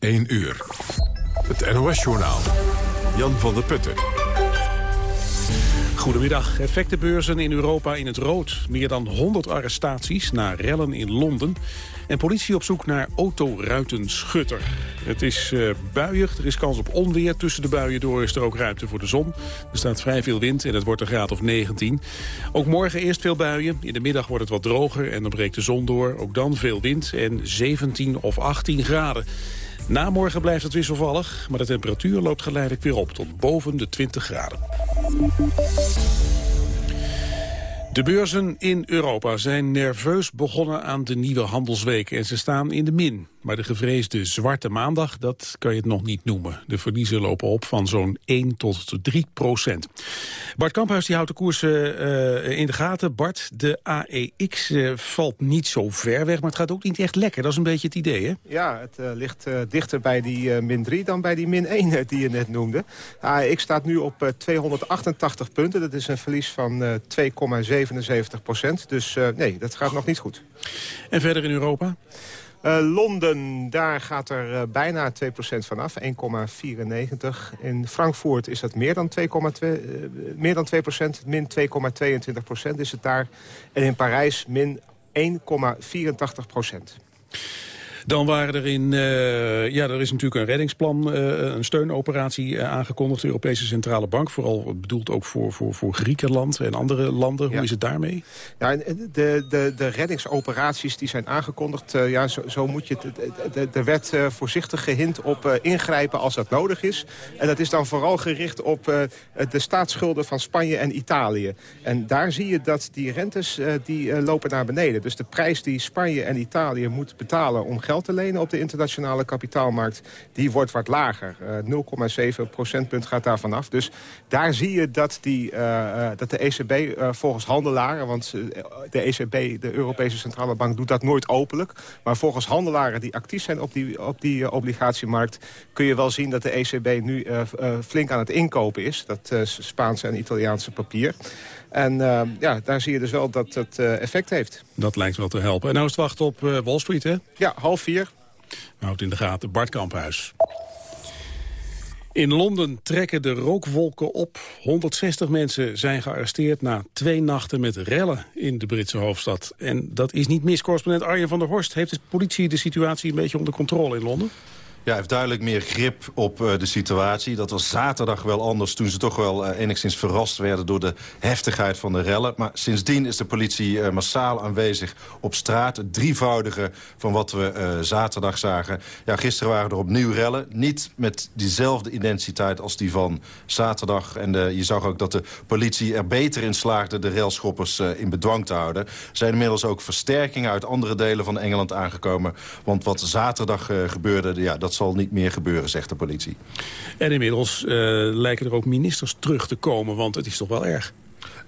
1 uur. Het NOS-journaal. Jan van der Putten. Goedemiddag. Effectenbeurzen in Europa in het rood. Meer dan 100 arrestaties na rellen in Londen. En politie op zoek naar autoruitenschutter. Het is uh, buiig, er is kans op onweer. Tussen de buien door is er ook ruimte voor de zon. Er staat vrij veel wind en het wordt een graad of 19. Ook morgen eerst veel buien. In de middag wordt het wat droger en dan breekt de zon door. Ook dan veel wind en 17 of 18 graden. Na morgen blijft het wisselvallig, maar de temperatuur loopt geleidelijk weer op tot boven de 20 graden. De beurzen in Europa zijn nerveus begonnen aan de nieuwe handelsweek en ze staan in de min. Maar de gevreesde zwarte maandag, dat kan je het nog niet noemen. De verliezen lopen op van zo'n 1 tot 3 procent. Bart Kamphuis die houdt de koersen uh, in de gaten. Bart, de AEX uh, valt niet zo ver weg, maar het gaat ook niet echt lekker. Dat is een beetje het idee, hè? Ja, het uh, ligt dichter bij die min 3 dan bij die min 1 die je net noemde. De AEX staat nu op 288 punten. Dat is een verlies van 2,77 procent. Dus nee, dat gaat nog niet goed. En verder in Europa? Uh, Londen, daar gaat er uh, bijna 2% vanaf, 1,94. In Frankfurt is dat meer dan 2,2, uh, meer dan 2%, min 2,22% is het daar. En in Parijs min 1,84%. Dan waren er in, uh, ja, er is natuurlijk een reddingsplan, uh, een steunoperatie uh, aangekondigd. De Europese Centrale Bank, vooral bedoeld ook voor, voor, voor Griekenland en andere landen. Hoe is het daarmee? Ja, de, de, de reddingsoperaties die zijn aangekondigd, ja, zo, zo, moet je. Er werd voorzichtig gehind op ingrijpen als dat nodig is. En dat is dan vooral gericht op de staatsschulden van Spanje en Italië. En daar zie je dat die rentes die lopen naar beneden. Dus de prijs die Spanje en Italië moeten betalen om geld te lenen op de internationale kapitaalmarkt... die wordt wat lager. Uh, 0,7 procentpunt gaat daarvan af. Dus daar zie je dat, die, uh, dat de ECB volgens handelaren... want de ECB, de Europese Centrale Bank, doet dat nooit openlijk... maar volgens handelaren die actief zijn op die, op die obligatiemarkt... kun je wel zien dat de ECB nu flink aan het inkopen is. Dat Spaanse en Italiaanse papier. En uh, ja, daar zie je dus wel dat het uh, effect heeft. Dat lijkt wel te helpen. En nou is het wachten op uh, Wall Street, hè? Ja, half vier. Houdt in de gaten Bart Kamphuis. In Londen trekken de rookwolken op. 160 mensen zijn gearresteerd na twee nachten met rellen in de Britse hoofdstad. En dat is niet mis. Correspondent Arjen van der Horst. Heeft de politie de situatie een beetje onder controle in Londen? Ja, heeft duidelijk meer grip op uh, de situatie. Dat was zaterdag wel anders toen ze toch wel uh, enigszins verrast werden... door de heftigheid van de rellen. Maar sindsdien is de politie uh, massaal aanwezig op straat. Het drievoudige van wat we zaterdag zagen. Ja, gisteren waren er opnieuw rellen. Niet met diezelfde identiteit als die van zaterdag. En je zag ook dat de politie er beter in slaagde... de railschoppers in bedwang te houden. Er zijn inmiddels ook versterkingen uit andere delen van Engeland aangekomen. Want wat zaterdag gebeurde... Ja, dat dat zal niet meer gebeuren, zegt de politie. En inmiddels uh, lijken er ook ministers terug te komen, want het is toch wel erg.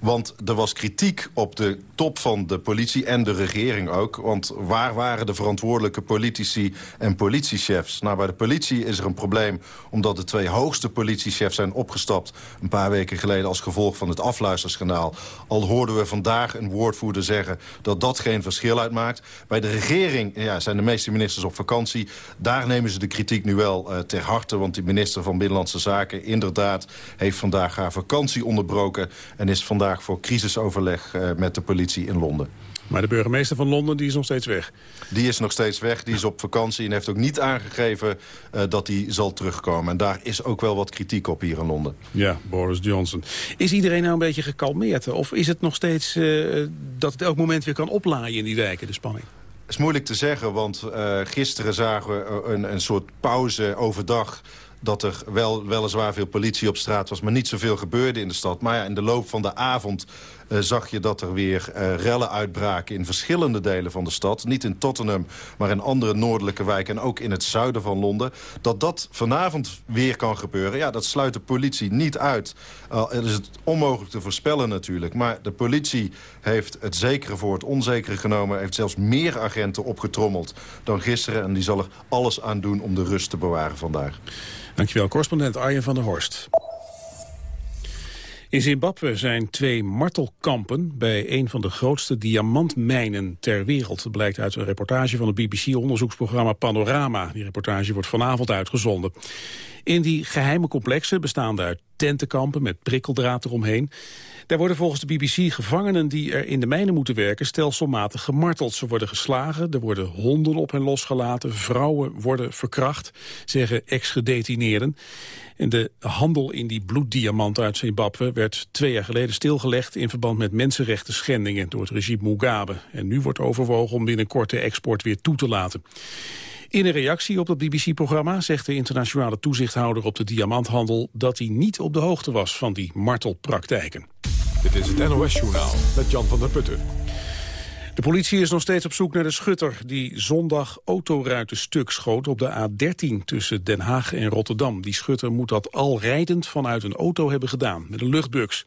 Want er was kritiek op de top van de politie en de regering ook. Want waar waren de verantwoordelijke politici en politiechefs? Nou, bij de politie is er een probleem omdat de twee hoogste politiechefs zijn opgestapt... een paar weken geleden als gevolg van het afluisterschandaal. Al hoorden we vandaag een woordvoerder zeggen dat dat geen verschil uitmaakt. Bij de regering ja, zijn de meeste ministers op vakantie. Daar nemen ze de kritiek nu wel uh, ter harte. Want de minister van Binnenlandse Zaken inderdaad heeft vandaag haar vakantie onderbroken... en is vandaag voor crisisoverleg uh, met de politie in Londen. Maar de burgemeester van Londen die is nog steeds weg? Die is nog steeds weg, die is op vakantie en heeft ook niet aangegeven uh, dat hij zal terugkomen. En daar is ook wel wat kritiek op hier in Londen. Ja, Boris Johnson. Is iedereen nou een beetje gekalmeerd? Of is het nog steeds uh, dat het elk moment weer kan oplaaien in die wijken, de spanning? Het is moeilijk te zeggen, want uh, gisteren zagen we een, een soort pauze overdag dat er wel, weliswaar veel politie op straat was... maar niet zoveel gebeurde in de stad. Maar ja, in de loop van de avond zag je dat er weer uh, rellen uitbraken... in verschillende delen van de stad. Niet in Tottenham, maar in andere noordelijke wijken... en ook in het zuiden van Londen. Dat dat vanavond weer kan gebeuren, ja, dat sluit de politie niet uit. Het is het onmogelijk te voorspellen natuurlijk. Maar de politie heeft het zekere voor het onzekere genomen... heeft zelfs meer agenten opgetrommeld dan gisteren... en die zal er alles aan doen om de rust te bewaren vandaag. Dankjewel, correspondent Arjen van der Horst. In Zimbabwe zijn twee martelkampen bij een van de grootste diamantmijnen ter wereld. Dat blijkt uit een reportage van het BBC-onderzoeksprogramma Panorama. Die reportage wordt vanavond uitgezonden. In die geheime complexen bestaande uit tentenkampen met prikkeldraad eromheen. Daar worden volgens de BBC gevangenen die er in de mijnen moeten werken stelselmatig gemarteld. Ze worden geslagen, er worden honden op hen losgelaten, vrouwen worden verkracht, zeggen ex-gedetineerden. En de handel in die bloeddiamanten uit Zimbabwe werd twee jaar geleden stilgelegd in verband met mensenrechten schendingen door het regime Mugabe. En nu wordt overwogen om binnenkort de export weer toe te laten. In een reactie op het BBC-programma zegt de internationale toezichthouder op de diamanthandel dat hij niet op de hoogte was van die martelpraktijken. Dit is het NOS-journaal met Jan van der Putten. De politie is nog steeds op zoek naar de schutter die zondag autoruiten stuk schoot op de A13 tussen Den Haag en Rotterdam. Die schutter moet dat al rijdend vanuit een auto hebben gedaan met een luchtbux.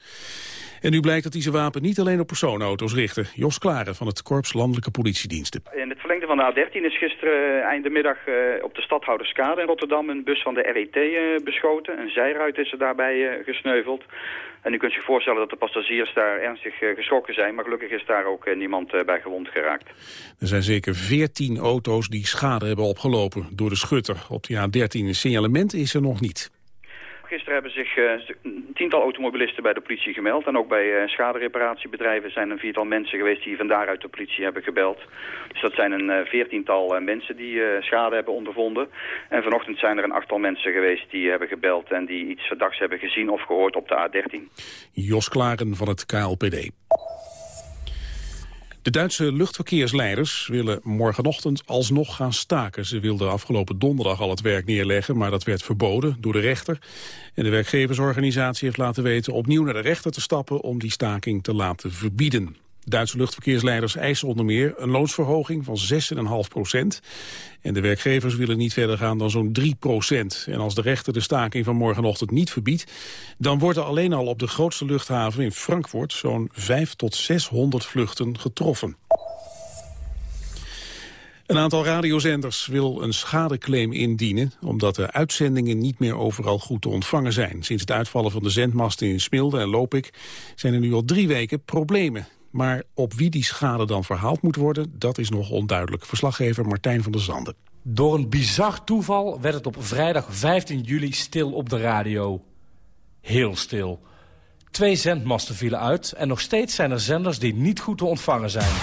En nu blijkt dat hij zijn wapen niet alleen op personenauto's richtte. Jos Klaren van het Korps Landelijke Politiediensten. In het verlengde van de A13 is gisteren uh, eind de middag uh, op de stadhouderskade in Rotterdam een bus van de RET uh, beschoten. Een zijruit is er daarbij gesneuveld. En u kunt zich voorstellen dat de passagiers daar ernstig geschrokken zijn. Maar gelukkig is daar ook niemand bij gewond geraakt. Er zijn zeker 14 auto's die schade hebben opgelopen door de schutter. Op de A13 een signalement is er nog niet. Gisteren hebben zich uh, een tiental automobilisten bij de politie gemeld. En ook bij uh, schadereparatiebedrijven zijn een viertal mensen geweest die vandaar uit de politie hebben gebeld. Dus dat zijn een uh, veertiental mensen die schade hebben ondervonden. En vanochtend zijn er een achttal mensen geweest die hebben gebeld en die iets verdachts hebben gezien of gehoord op de A13. Jos Klaren van het KLPD. De Duitse luchtverkeersleiders willen morgenochtend alsnog gaan staken. Ze wilden afgelopen donderdag al het werk neerleggen, maar dat werd verboden door de rechter. En de werkgeversorganisatie heeft laten weten opnieuw naar de rechter te stappen om die staking te laten verbieden. Duitse luchtverkeersleiders eisen onder meer een loonsverhoging van 6,5 procent. En de werkgevers willen niet verder gaan dan zo'n 3 procent. En als de rechter de staking van morgenochtend niet verbiedt... dan worden alleen al op de grootste luchthaven in Frankfurt... zo'n 5 tot 600 vluchten getroffen. Een aantal radiozenders wil een schadeclaim indienen... omdat de uitzendingen niet meer overal goed te ontvangen zijn. Sinds het uitvallen van de zendmasten in Smilde en Lopik... zijn er nu al drie weken problemen. Maar op wie die schade dan verhaald moet worden, dat is nog onduidelijk. Verslaggever Martijn van der Zanden. Door een bizar toeval werd het op vrijdag 15 juli stil op de radio. Heel stil. Twee zendmasten vielen uit en nog steeds zijn er zenders die niet goed te ontvangen zijn.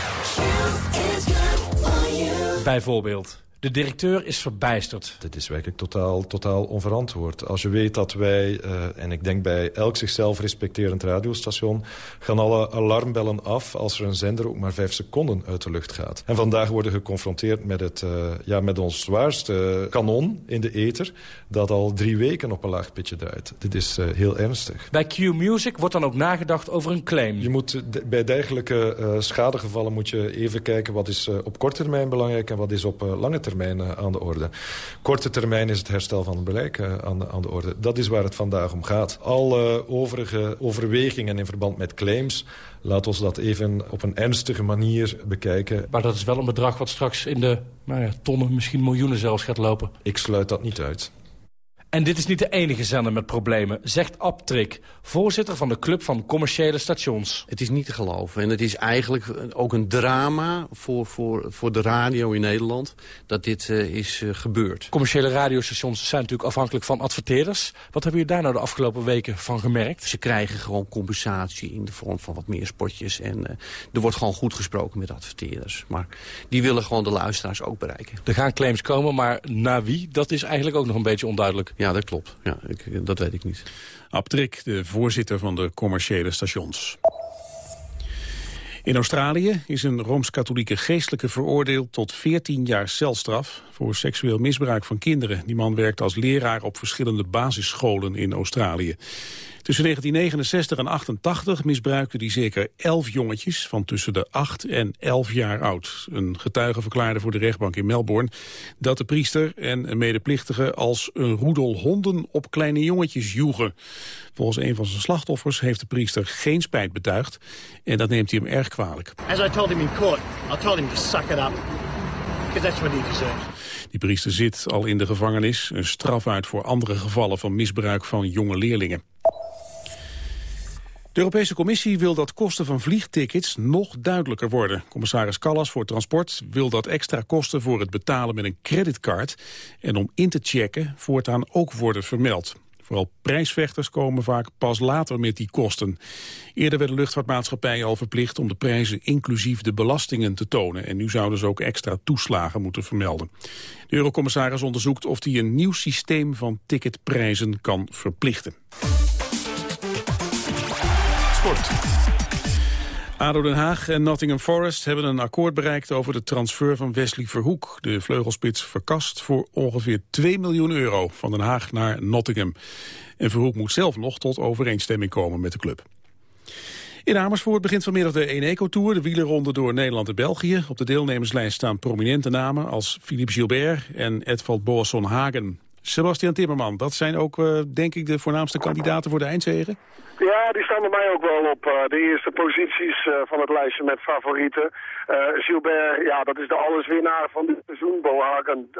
Bijvoorbeeld de directeur is verbijsterd. Dit is werkelijk totaal, totaal onverantwoord. Als je weet dat wij, uh, en ik denk bij elk zichzelf respecterend radiostation... gaan alle alarmbellen af als er een zender ook maar vijf seconden uit de lucht gaat. En vandaag worden geconfronteerd met, het, uh, ja, met ons zwaarste kanon in de ether... dat al drie weken op een laag pitje duidt. Dit is uh, heel ernstig. Bij Q-Music wordt dan ook nagedacht over een claim. Je moet, bij dergelijke schadegevallen moet je even kijken... wat is op korte termijn belangrijk en wat is op lange termijn termijn aan de orde. Korte termijn is het herstel van het bereik aan de, aan de orde. Dat is waar het vandaag om gaat. Alle overige overwegingen in verband met claims... laat ons dat even op een ernstige manier bekijken. Maar dat is wel een bedrag wat straks in de nou ja, tonnen, misschien miljoenen zelfs gaat lopen. Ik sluit dat niet uit. En dit is niet de enige zender met problemen, zegt Abtrik, voorzitter van de Club van Commerciële Stations. Het is niet te geloven en het is eigenlijk ook een drama voor, voor, voor de radio in Nederland dat dit uh, is uh, gebeurd. Commerciële radiostations zijn natuurlijk afhankelijk van adverteerders. Wat hebben jullie daar nou de afgelopen weken van gemerkt? Ze krijgen gewoon compensatie in de vorm van wat meer spotjes en uh, er wordt gewoon goed gesproken met adverteerders. Maar die willen gewoon de luisteraars ook bereiken. Er gaan claims komen, maar naar wie? Dat is eigenlijk ook nog een beetje onduidelijk. Ja, dat klopt. Ja, ik, dat weet ik niet. Abtrik, de voorzitter van de commerciële stations. In Australië is een Rooms-Katholieke geestelijke veroordeeld tot 14 jaar celstraf voor seksueel misbruik van kinderen. Die man werkt als leraar op verschillende basisscholen in Australië. Tussen 1969 en 88 misbruikte hij zeker 11 jongetjes van tussen de 8 en 11 jaar oud. Een getuige verklaarde voor de rechtbank in Melbourne dat de priester en een medeplichtige als een roedel honden op kleine jongetjes joegen. Volgens een van zijn slachtoffers heeft de priester geen spijt betuigd en dat neemt hij hem erg kwalijk. As I told him in court, I told him to suck it up. Because that's what he deserves. Die priester zit al in de gevangenis, een straf uit voor andere gevallen van misbruik van jonge leerlingen. De Europese Commissie wil dat kosten van vliegtickets nog duidelijker worden. Commissaris Callas voor Transport wil dat extra kosten voor het betalen met een creditcard en om in te checken voortaan ook worden vermeld. Vooral prijsvechters komen vaak pas later met die kosten. Eerder werden luchtvaartmaatschappijen al verplicht om de prijzen inclusief de belastingen te tonen. En nu zouden ze ook extra toeslagen moeten vermelden. De eurocommissaris onderzoekt of hij een nieuw systeem van ticketprijzen kan verplichten. ADO Den Haag en Nottingham Forest hebben een akkoord bereikt over de transfer van Wesley Verhoek. De vleugelspits verkast voor ongeveer 2 miljoen euro van Den Haag naar Nottingham. En Verhoek moet zelf nog tot overeenstemming komen met de club. In Amersfoort begint vanmiddag de Eneco Tour, de wielerronde door Nederland en België. Op de deelnemerslijst staan prominente namen als Philippe Gilbert en Edvald Boasson Hagen. Sebastian Timmerman, dat zijn ook uh, denk ik de voornaamste kandidaten voor de eindzegen? Ja, die staan bij mij ook wel op uh, de eerste posities uh, van het lijstje met favorieten. Gilbert, ja, dat is de alleswinnaar van dit seizoen. Bohagen,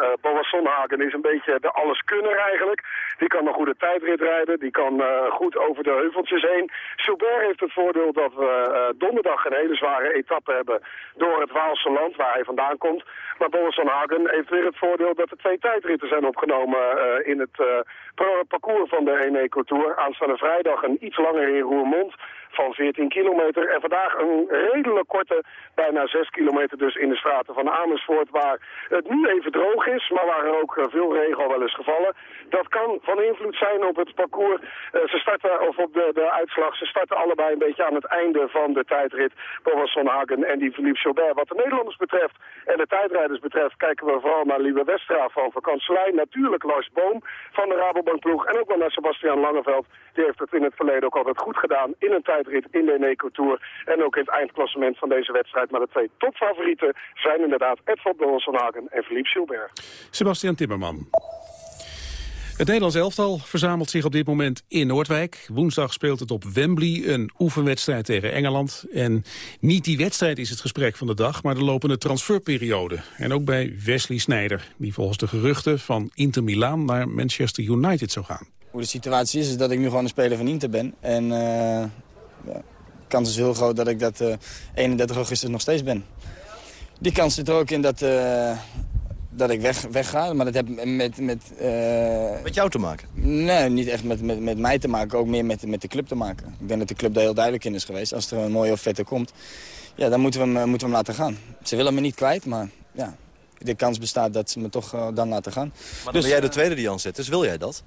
Sonhagen is een beetje de alleskunner eigenlijk. Die kan een goede tijdrit rijden, die kan goed over de heuveltjes heen. Gilbert heeft het voordeel dat we donderdag een hele zware etappe hebben door het Waalse land waar hij vandaan komt. Maar Boas Sonhagen heeft weer het voordeel dat er twee tijdritten zijn opgenomen in het uh, parcours van de Eneco Tour. Aanstaande vrijdag een iets langer in Roermond van 14 kilometer. En vandaag een redelijk korte, bijna 6 kilometer dus in de straten van Amersfoort... waar het nu even droog is, maar waar er ook veel regen al wel is gevallen. Dat kan van invloed zijn op het parcours. Ze starten, of op de, de uitslag, ze starten allebei een beetje aan het einde van de tijdrit. Boris van Hagen en die Philippe Chaubert. Wat de Nederlanders betreft en de tijdrijders betreft... kijken we vooral naar Lieve Westra van Vakantselij. Natuurlijk Lars Boom van de Rabobank ploeg. En ook wel naar Sebastian Langeveld. Die heeft het in het verleden ook altijd goed gedaan in een tijdrit in de Eneco Tour. En ook in het eindklassement van deze wedstrijd. Maar de twee topfavorieten zijn inderdaad Edvald Boasson-Hagen en Philippe Gilbert. Sebastian Timmerman. Het Nederlands elftal verzamelt zich op dit moment in Noordwijk. Woensdag speelt het op Wembley een oefenwedstrijd tegen Engeland. En niet die wedstrijd is het gesprek van de dag, maar de lopende transferperiode. En ook bij Wesley Sneijder, die volgens de geruchten van Inter Milaan naar Manchester United zou gaan. Hoe de situatie is, is dat ik nu gewoon een speler van Inter ben. En ja, de kans is heel groot dat ik dat uh, 31 augustus nog steeds ben. Die kans zit er ook in dat... Uh, dat ik weg, wegga. Maar dat heeft met... Met, uh... met jou te maken? Nee, niet echt met, met, met mij te maken. Ook meer met, met de club te maken. Ik denk dat de club daar heel duidelijk in is geweest. Als er een mooie offerte komt, ja, dan moeten we, hem, moeten we hem laten gaan. Ze willen me niet kwijt, maar ja, de kans bestaat dat ze me toch uh, dan laten gaan. Maar dan dus, ben jij de tweede die aan zet, dus wil jij dat?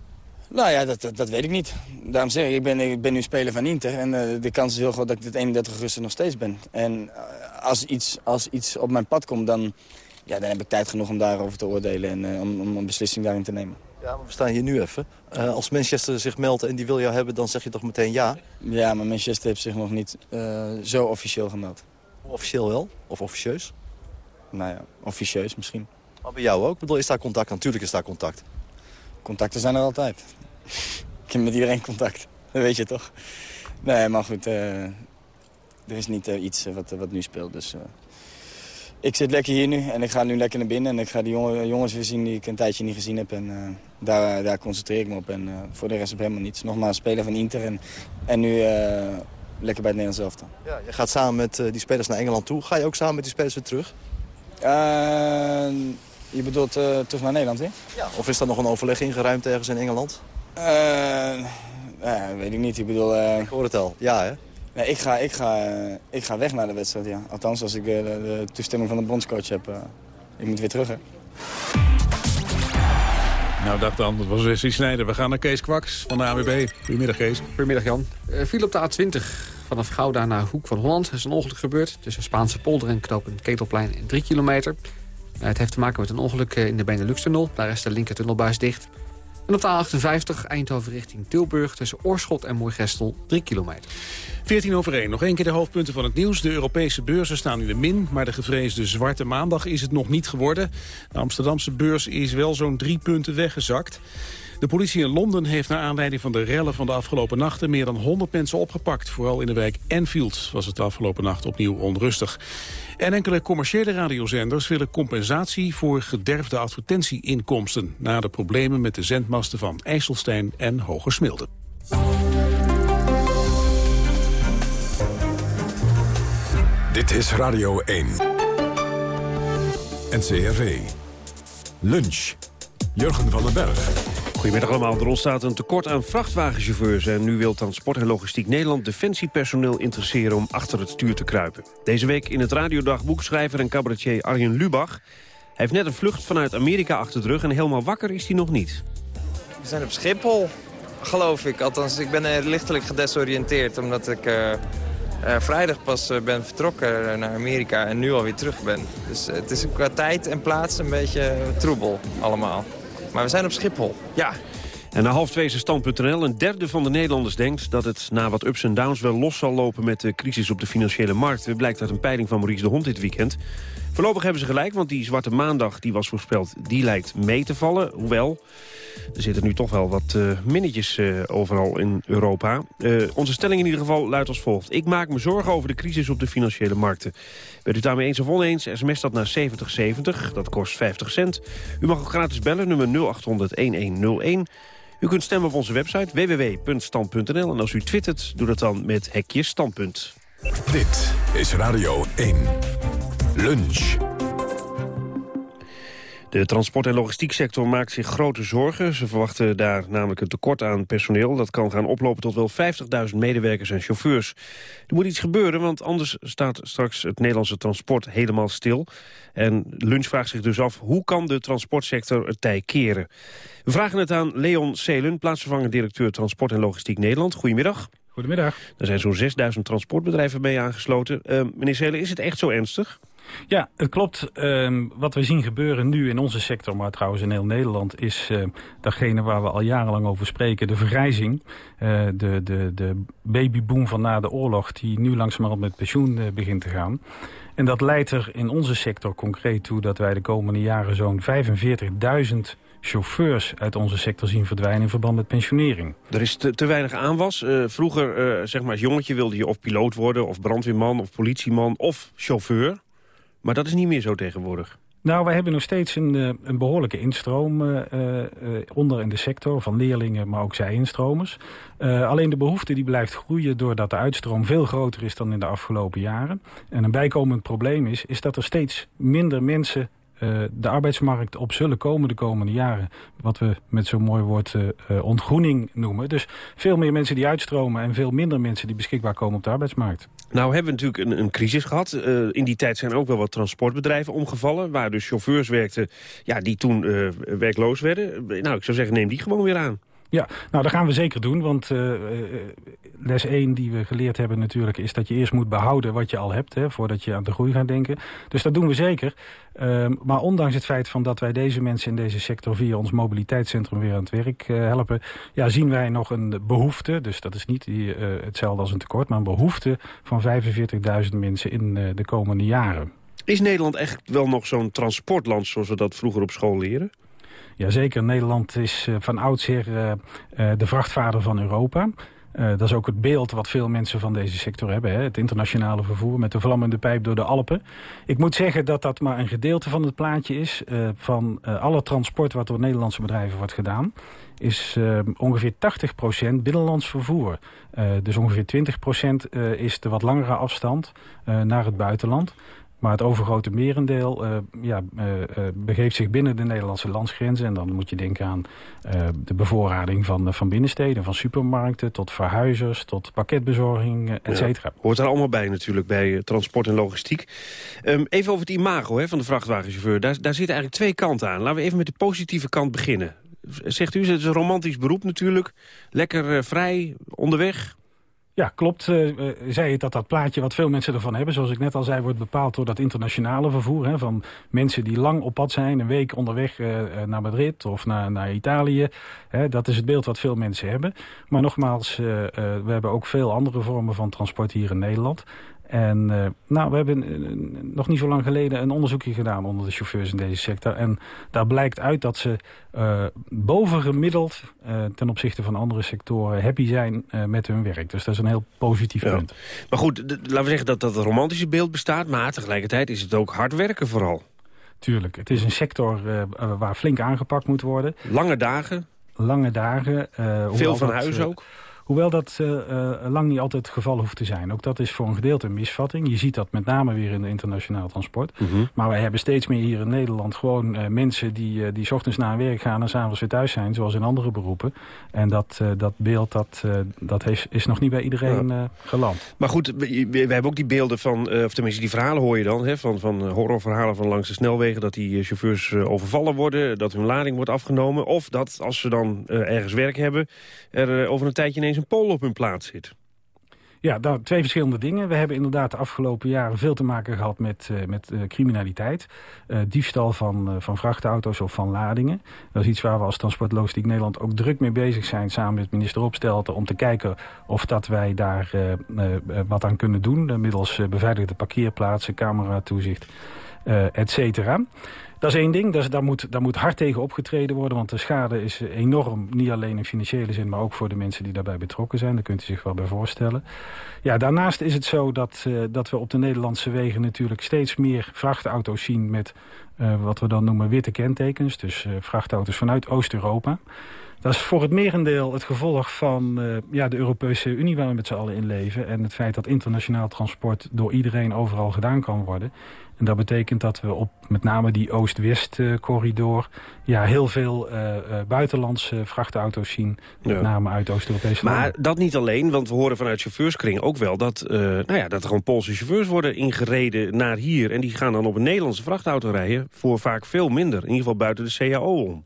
Nou ja, dat, dat, dat, weet ik niet. Daarom zeg ik, ik ben, ik ben nu speler van Inter. En uh, de kans is heel groot dat ik het 31 augustus nog steeds ben. En als, iets, als iets op mijn pad komt, dan ja, dan heb ik tijd genoeg om daarover te oordelen en uh, om, om, een beslissing daarin te nemen. Ja, maar we staan hier nu even. Uh, als Manchester zich meldt en die wil jou hebben, dan zeg je toch meteen ja? Ja, maar Manchester heeft zich nog niet uh, zo officieel gemeld. Officieel wel? Of officieus? Nou ja, officieus misschien. Maar bij jou ook? Ik bedoel, is daar contact? Natuurlijk is daar contact. Contacten zijn er altijd. ik heb met iedereen contact. Dat weet je toch? Nee, maar goed. er is niet iets wat, wat nu speelt, dus ik zit lekker hier nu en ik ga nu lekker naar binnen. En ik ga die jongen, jongens weer zien die ik een tijdje niet gezien heb. En uh, daar, daar concentreer ik me op. En uh, voor de rest op helemaal niets. Nogmaals, speler van Inter en, en nu uh, lekker bij het Nederlands elftal. Ja, je gaat samen met die spelers naar Engeland toe. Ga je ook samen met die spelers weer terug? je bedoelt terug naar Nederland, hè? Ja. Of is er nog een overleg ingeruimd ergens in Engeland? weet ik niet. Ik bedoel... ik hoor het al. Ja, hè? Nee, ik ga, ik, ga, ik ga weg naar de wedstrijd, ja. Althans, als ik de, de toestemming van de bondscoach heb. Uh, ik moet weer terug, hè. Nou, dat dan. Dat was Wesley Snijder. We gaan naar Kees Kwaks van de AWB. Goedemiddag, Kees. Goedemiddag, Jan. Uh, viel op de A20 vanaf Gouda naar Hoek van Holland. Er is een ongeluk gebeurd tussen Spaanse polder en knooppunt Ketelplein in 3 kilometer. Uh, het heeft te maken met een ongeluk in de Benelux-tunnel. Daar is de linkertunnelbuis dicht. En op de A58 Eindhoven richting Tilburg tussen Oorschot en Moergestel 3 kilometer. 14 over 1. Nog één keer de hoofdpunten van het nieuws. De Europese beurzen staan in de min, maar de gevreesde zwarte maandag is het nog niet geworden. De Amsterdamse beurs is wel zo'n drie punten weggezakt. De politie in Londen heeft naar aanleiding van de rellen van de afgelopen nachten meer dan 100 mensen opgepakt. Vooral in de wijk Enfield was het de afgelopen nacht opnieuw onrustig. En enkele commerciële radiozenders willen compensatie voor gederfde advertentieinkomsten... na de problemen met de zendmasten van IJsselstein en Hogesmilde. Dit is Radio 1. NCRV. Lunch. Jurgen van den Berg. Goedemiddag allemaal. Er ontstaat een tekort aan vrachtwagenchauffeurs... en nu wil Transport en Logistiek Nederland defensiepersoneel interesseren... om achter het stuur te kruipen. Deze week in het radiodagboek schrijver en cabaretier Arjen Lubach. Hij heeft net een vlucht vanuit Amerika achter de rug... en helemaal wakker is hij nog niet. We zijn op Schiphol, geloof ik. Althans, ik ben eh, lichtelijk gedesoriënteerd... omdat ik eh, eh, vrijdag pas ben vertrokken naar Amerika en nu alweer terug ben. Dus het is qua tijd en plaats een beetje troebel allemaal. Maar we zijn op Schiphol. Ja. En na half twee is stand.nl. Een derde van de Nederlanders denkt dat het na wat ups en downs wel los zal lopen met de crisis op de financiële markt. Het blijkt uit een peiling van Maurice de Hond dit weekend. Voorlopig hebben ze gelijk, want die zwarte maandag die was voorspeld, die lijkt mee te vallen. Hoewel, er zitten nu toch wel wat eh, minnetjes eh, overal in Europa. Eh, onze stelling in ieder geval luidt als volgt. Ik maak me zorgen over de crisis op de financiële markten. Bent u daarmee eens of oneens, sms dat naar 7070, dat kost 50 cent. U mag ook gratis bellen, nummer 0800-1101. U kunt stemmen op onze website www.stand.nl. En als u twittert, doe dat dan met hekje standpunt. Dit is Radio 1. Lunch. De transport- en logistieksector maakt zich grote zorgen. Ze verwachten daar namelijk een tekort aan personeel. Dat kan gaan oplopen tot wel 50.000 medewerkers en chauffeurs. Er moet iets gebeuren, want anders staat straks het Nederlandse transport helemaal stil. En Lunch vraagt zich dus af, hoe kan de transportsector het tij keren? We vragen het aan Leon Seelen, plaatsvervangend directeur Transport en Logistiek Nederland. Goedemiddag. Goedemiddag. Er zijn zo'n 6000 transportbedrijven mee aangesloten. Uh, meneer Seelen, is het echt zo ernstig? Ja, het klopt. Uh, wat we zien gebeuren nu in onze sector, maar trouwens in heel Nederland... is uh, datgene waar we al jarenlang over spreken, de vergrijzing. Uh, de, de, de babyboom van na de oorlog die nu langzamerhand met pensioen begint te gaan. En dat leidt er in onze sector concreet toe dat wij de komende jaren zo'n 45.000 chauffeurs uit onze sector zien verdwijnen in verband met pensionering. Er is te, weinig aanwas. Vroeger, zeg maar als jongetje, wilde je of piloot worden... of brandweerman, of politieman, of chauffeur. Maar dat is niet meer zo tegenwoordig. Nou, wij hebben nog steeds een, uh, een behoorlijke instroom uh, onder in de sector... van leerlingen, maar ook zij-instromers. alleen de behoefte die blijft groeien doordat de uitstroom veel groter is... dan in de afgelopen jaren. En een bijkomend probleem is, is dat er steeds minder mensen de arbeidsmarkt op zullen komen de komende jaren. Wat we met zo'n mooi woord ontgroening noemen. Dus veel meer mensen die uitstromen en veel minder mensen die beschikbaar komen op de arbeidsmarkt. Nou hebben we natuurlijk een, een crisis gehad. in die tijd zijn ook wel wat transportbedrijven omgevallen. Waar dus chauffeurs werkten ja, die toen werkloos werden. Nou, ik zou zeggen, neem die gewoon weer aan. Ja, nou dat gaan we zeker doen, want les 1 die we geleerd hebben natuurlijk... is dat je eerst moet behouden wat je al hebt, hè, voordat je aan de groei gaat denken. Dus dat doen we zeker. Uh, maar ondanks het feit van dat wij deze mensen in deze sector... via ons mobiliteitscentrum weer aan het werk uh, helpen... Ja, zien wij nog een behoefte, dus dat is niet die, hetzelfde als een tekort... maar een behoefte van 45.000 mensen in de komende jaren. Is Nederland echt wel nog zo'n transportland zoals we dat vroeger op school leren? Jazeker, Nederland is van oudsher de vrachtvader van Europa. Dat is ook het beeld wat veel mensen van deze sector hebben. Hè? Het internationale vervoer met de vlammende pijp door de Alpen. Ik moet zeggen dat dat maar een gedeelte van het plaatje is. van alle transport wat door Nederlandse bedrijven wordt gedaan is ongeveer 80% binnenlands vervoer. dus ongeveer 20% is de wat langere afstand naar het buitenland. Maar het overgrote merendeel uh, ja, uh, uh, begeeft zich binnen de Nederlandse landsgrenzen. En dan moet je denken aan de bevoorrading van, van binnensteden, van supermarkten... tot verhuizers, tot pakketbezorging, et cetera. Ja, hoort er allemaal bij natuurlijk, bij transport en logistiek. Um, even over het imago hè, van de vrachtwagenchauffeur. Daar, daar zitten eigenlijk twee kanten aan. Laten we even met de positieve kant beginnen. Zegt u, het is een romantisch beroep natuurlijk. Lekker vrij, onderweg... Ja, klopt. Uh, zei het dat dat plaatje wat veel mensen ervan hebben... zoals ik net al zei, wordt bepaald door dat internationale vervoer... Hè, van mensen die lang op pad zijn, een week onderweg uh, naar Madrid of naar, naar Italië. Hè, dat is het beeld wat veel mensen hebben. Maar nogmaals, we hebben ook veel andere vormen van transport hier in Nederland. En uh, nou, we hebben uh, nog niet zo lang geleden een onderzoekje gedaan onder de chauffeurs in deze sector. En daar blijkt uit dat ze uh, bovengemiddeld ten opzichte van andere sectoren happy zijn met hun werk. Dus dat is een heel positief ja. punt. Maar goed, laten we zeggen dat dat een romantische beeld bestaat. Maar tegelijkertijd is het ook hard werken vooral. Tuurlijk, het is een sector waar flink aangepakt moet worden. Lange dagen. Lange dagen. Veel van huis ook. Hoewel dat uh, uh, lang niet altijd het geval hoeft te zijn. Ook dat is voor een gedeelte een misvatting. Je ziet dat met name weer in de internationaal transport. Mhm. Maar wij hebben steeds meer hier in Nederland gewoon uh, mensen die, die s ochtends naar werk gaan en s'avonds weer thuis zijn, zoals in andere beroepen. En dat, dat beeld dat, dat heeft, is nog niet bij iedereen ja. geland. Maar goed, we, we, hebben ook die beelden van, of tenminste die verhalen hoor je dan, hè, van, van horrorverhalen van langs de snelwegen, dat die chauffeurs overvallen worden, dat hun lading wordt afgenomen. Of dat als ze dan ergens werk hebben, er over een tijdje ineens een pool op hun plaats zit. Ja, nou, twee verschillende dingen. We hebben inderdaad de afgelopen jaren veel te maken gehad met, uh, met uh, criminaliteit. Uh, diefstal van, van vrachtauto's of van ladingen. Dat is iets waar we als Transportlogistiek Nederland ook druk mee bezig zijn... samen met minister Opstelten om te kijken of dat wij daar wat aan kunnen doen... middels beveiligde parkeerplaatsen, camera-toezicht, et cetera. Dat is één ding, dat daar, moet, daar moet hard tegen opgetreden worden... want de schade is enorm, niet alleen in financiële zin... maar ook voor de mensen die daarbij betrokken zijn. Daar kunt u zich wel bij voorstellen. Ja, daarnaast is het zo dat, uh, dat we op de Nederlandse wegen... natuurlijk steeds meer vrachtauto's zien met uh, wat we dan noemen witte kentekens. Dus vrachtauto's vanuit Oost-Europa. Dat is voor het merendeel het gevolg van ja, de Europese Unie waar we met z'n allen in leven. En het feit dat internationaal transport door iedereen overal gedaan kan worden. En dat betekent dat we op met name die Oost-West-corridor... ja, heel veel uh, uh, buitenlandse vrachtauto's zien. Met ja. name uit Oost-Europese Maar dat niet alleen, want we horen vanuit chauffeurskring ook wel... Dat, uh, nou ja, dat er gewoon Poolse chauffeurs worden ingereden naar hier. En die gaan dan op een Nederlandse vrachtauto rijden... voor vaak veel minder, in ieder geval buiten de CAO om.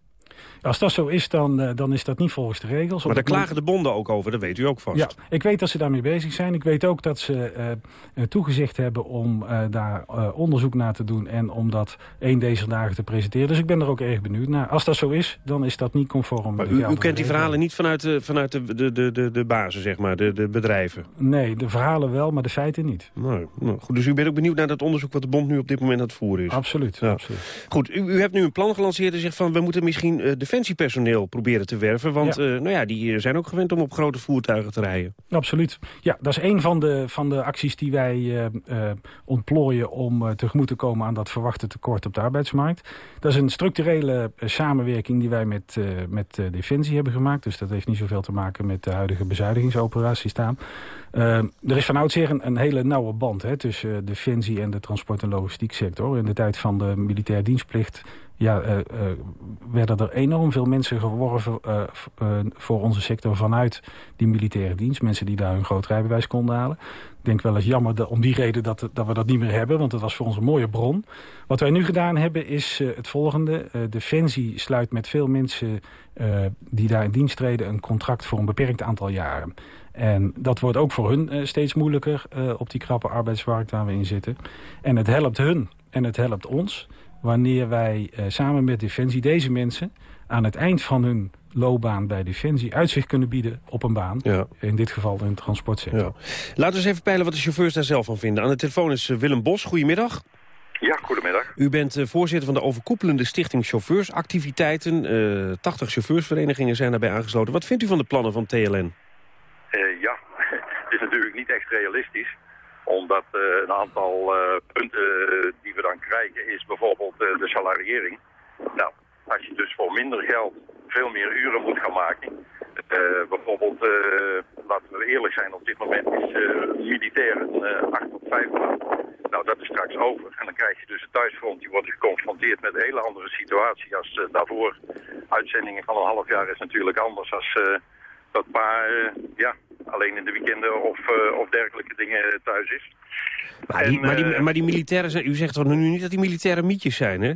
Als dat zo is, dan, uh, dan is dat niet volgens de regels. Maar daar klagen de bonden ook over, dat weet u ook vast. Ja, ik weet dat ze daarmee bezig zijn. Ik weet ook dat ze uh, toegezegd hebben om daar onderzoek naar te doen... en om dat één deze dagen te presenteren. Dus ik ben er ook erg benieuwd naar. Als dat zo is, dan is dat niet conform. Maar u, u kent die verhalen niet vanuit, de, vanuit de, de, de, de, de bazen, zeg maar, de, de bedrijven? Nee, de verhalen wel, maar de feiten niet. Nou, nou, goed, dus u bent ook benieuwd naar dat onderzoek... wat de bond nu op dit moment aan het voeren is? Absoluut, ja. absoluut. Goed, u, u hebt nu een plan gelanceerd en zegt van... we moeten misschien defensiepersoneel proberen te werven. Want ja. uh, nou ja, die zijn ook gewend om op grote voertuigen te rijden. Absoluut. Ja, dat is een van de, van de acties die wij uh, uh, ontplooien... om tegemoet te komen aan dat verwachte tekort op de arbeidsmarkt. Dat is een structurele samenwerking die wij met, met Defensie hebben gemaakt. Dus dat heeft niet zoveel te maken met de huidige bezuinigingsoperaties staan. er is van oudsher een, een hele nauwe band hè, tussen Defensie en de transport- en logistiek sector. In de tijd van de militair dienstplicht ja, uh, uh, werden er enorm veel mensen geworven uh, voor onze sector vanuit die militaire dienst. Mensen die daar hun groot rijbewijs konden halen. Ik denk wel eens jammer om die reden dat, dat we dat niet meer hebben, want dat was voor ons een mooie bron. Wat wij nu gedaan hebben is het volgende. Defensie sluit met veel mensen die daar in dienst treden een contract voor een beperkt aantal jaren. En dat wordt ook voor hun steeds moeilijker op die krappe arbeidsmarkt waar we in zitten. En het helpt hun en het helpt ons wanneer wij uh, samen met Defensie deze mensen... aan het eind van hun loopbaan bij Defensie uitzicht kunnen bieden op een baan. Ja. In dit geval in de transportsector. Ja. Laten we eens even peilen wat de chauffeurs daar zelf van vinden. Aan de telefoon is Willem Bos. Goedemiddag. Ja, goedemiddag. U bent uh, voorzitter van de overkoepelende stichting chauffeursactiviteiten. Uh, 80 chauffeursverenigingen zijn daarbij aangesloten. Wat vindt u van de plannen van TLN? Uh, ja, het is natuurlijk niet echt realistisch omdat uh, een aantal uh, punten uh, die we dan krijgen is bijvoorbeeld de salariering. Nou, als je dus voor minder geld veel meer uren moet gaan maken. bijvoorbeeld, laten we eerlijk zijn, op dit moment is militair een 8 tot 5 baan. Nou, dat is straks over. En dan krijg je dus het thuisfront, die wordt geconfronteerd met een hele andere situatie als daarvoor. Uitzendingen van een half jaar is natuurlijk anders als dat maar ja, alleen in de weekenden of, uh, of dergelijke dingen thuis is. Maar die, maar die, maar die militairen, zijn, u zegt toch nu niet dat die militairen mietjes zijn, hè?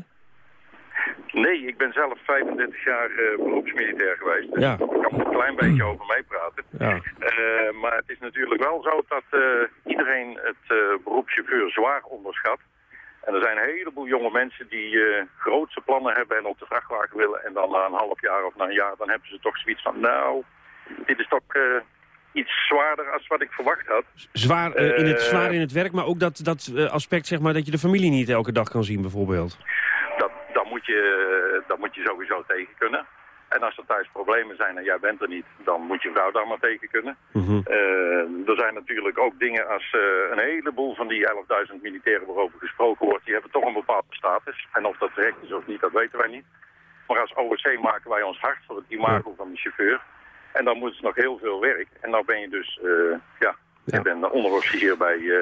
Nee, ik ben zelf 35 jaar uh, beroepsmilitair geweest. Dus ja. ik kan er een klein beetje over meepraten. Ja. maar het is natuurlijk wel zo dat iedereen het beroep chauffeur zwaar onderschat. En er zijn een heleboel jonge mensen die grootse plannen hebben en op de vrachtwagen willen. En dan na een half jaar of na een jaar, dan hebben ze toch zoiets van, nou, dit is toch iets zwaarder als wat ik verwacht had. Zwaar, uh, in, het, zwaar in het werk, maar ook dat, dat aspect zeg maar, dat je de familie niet elke dag kan zien bijvoorbeeld. Dat, dat, moet je, dat moet je sowieso tegen kunnen. En als er thuis problemen zijn en jij bent er niet, dan moet je vrouw daar maar tegen kunnen. Mm -hmm. uh, er zijn natuurlijk ook dingen als een heleboel van die 11.000 militairen waarover gesproken wordt, die hebben toch een bepaalde status. En of dat terecht is of niet, dat weten wij niet. Maar als OSC maken wij ons hard voor het imago ja. van de chauffeur. En dan moet het nog heel veel werk. En dan ben je dus, eh, ja, je bent onderofficier bij, eh,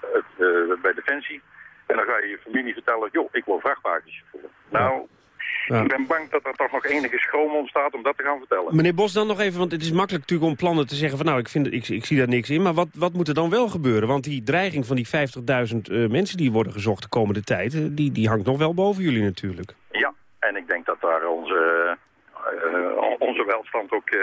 het, eh, bij Defensie. En dan ga je je familie vertellen, joh, ik wil vrachtwagenchauffeur. Nou, Ja. ik ben bang dat er toch nog enige schroom ontstaat om dat te gaan vertellen. Meneer Bos, dan nog even, want het is makkelijk natuurlijk om plannen te zeggen... van nou, ik, vind, ik, ik zie daar niks in. Maar wat, wat moet er dan wel gebeuren? Want die dreiging van die 50.000 eh, mensen die worden gezocht de komende tijd... die, die hangt nog wel boven jullie natuurlijk. Ja, en ik denk dat daar onze, onze welstand ook eh,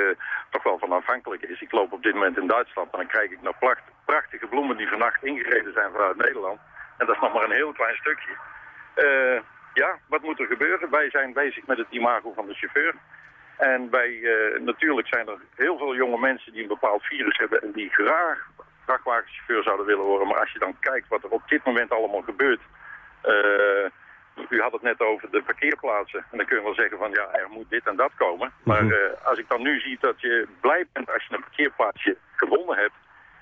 toch wel van afhankelijk is. Ik loop op dit moment in Duitsland en dan krijg ik pracht- prachtige bloemen die vannacht ingereden zijn vanuit Nederland. En dat is nog maar een heel klein stukje. Eh, ja, wat moet er gebeuren? Wij zijn bezig met het imago van de chauffeur. En eh, natuurlijk zijn er heel veel jonge mensen die een bepaald virus hebben en die graag vrachtwagenchauffeur zouden willen worden. Maar als je dan kijkt wat er op dit moment allemaal gebeurt. eh, u had het net over de parkeerplaatsen. En dan kun je wel zeggen van ja, er moet dit en dat komen. Maar Mhm. eh, als ik dan nu zie dat je blij bent als je een parkeerplaatsje gevonden hebt.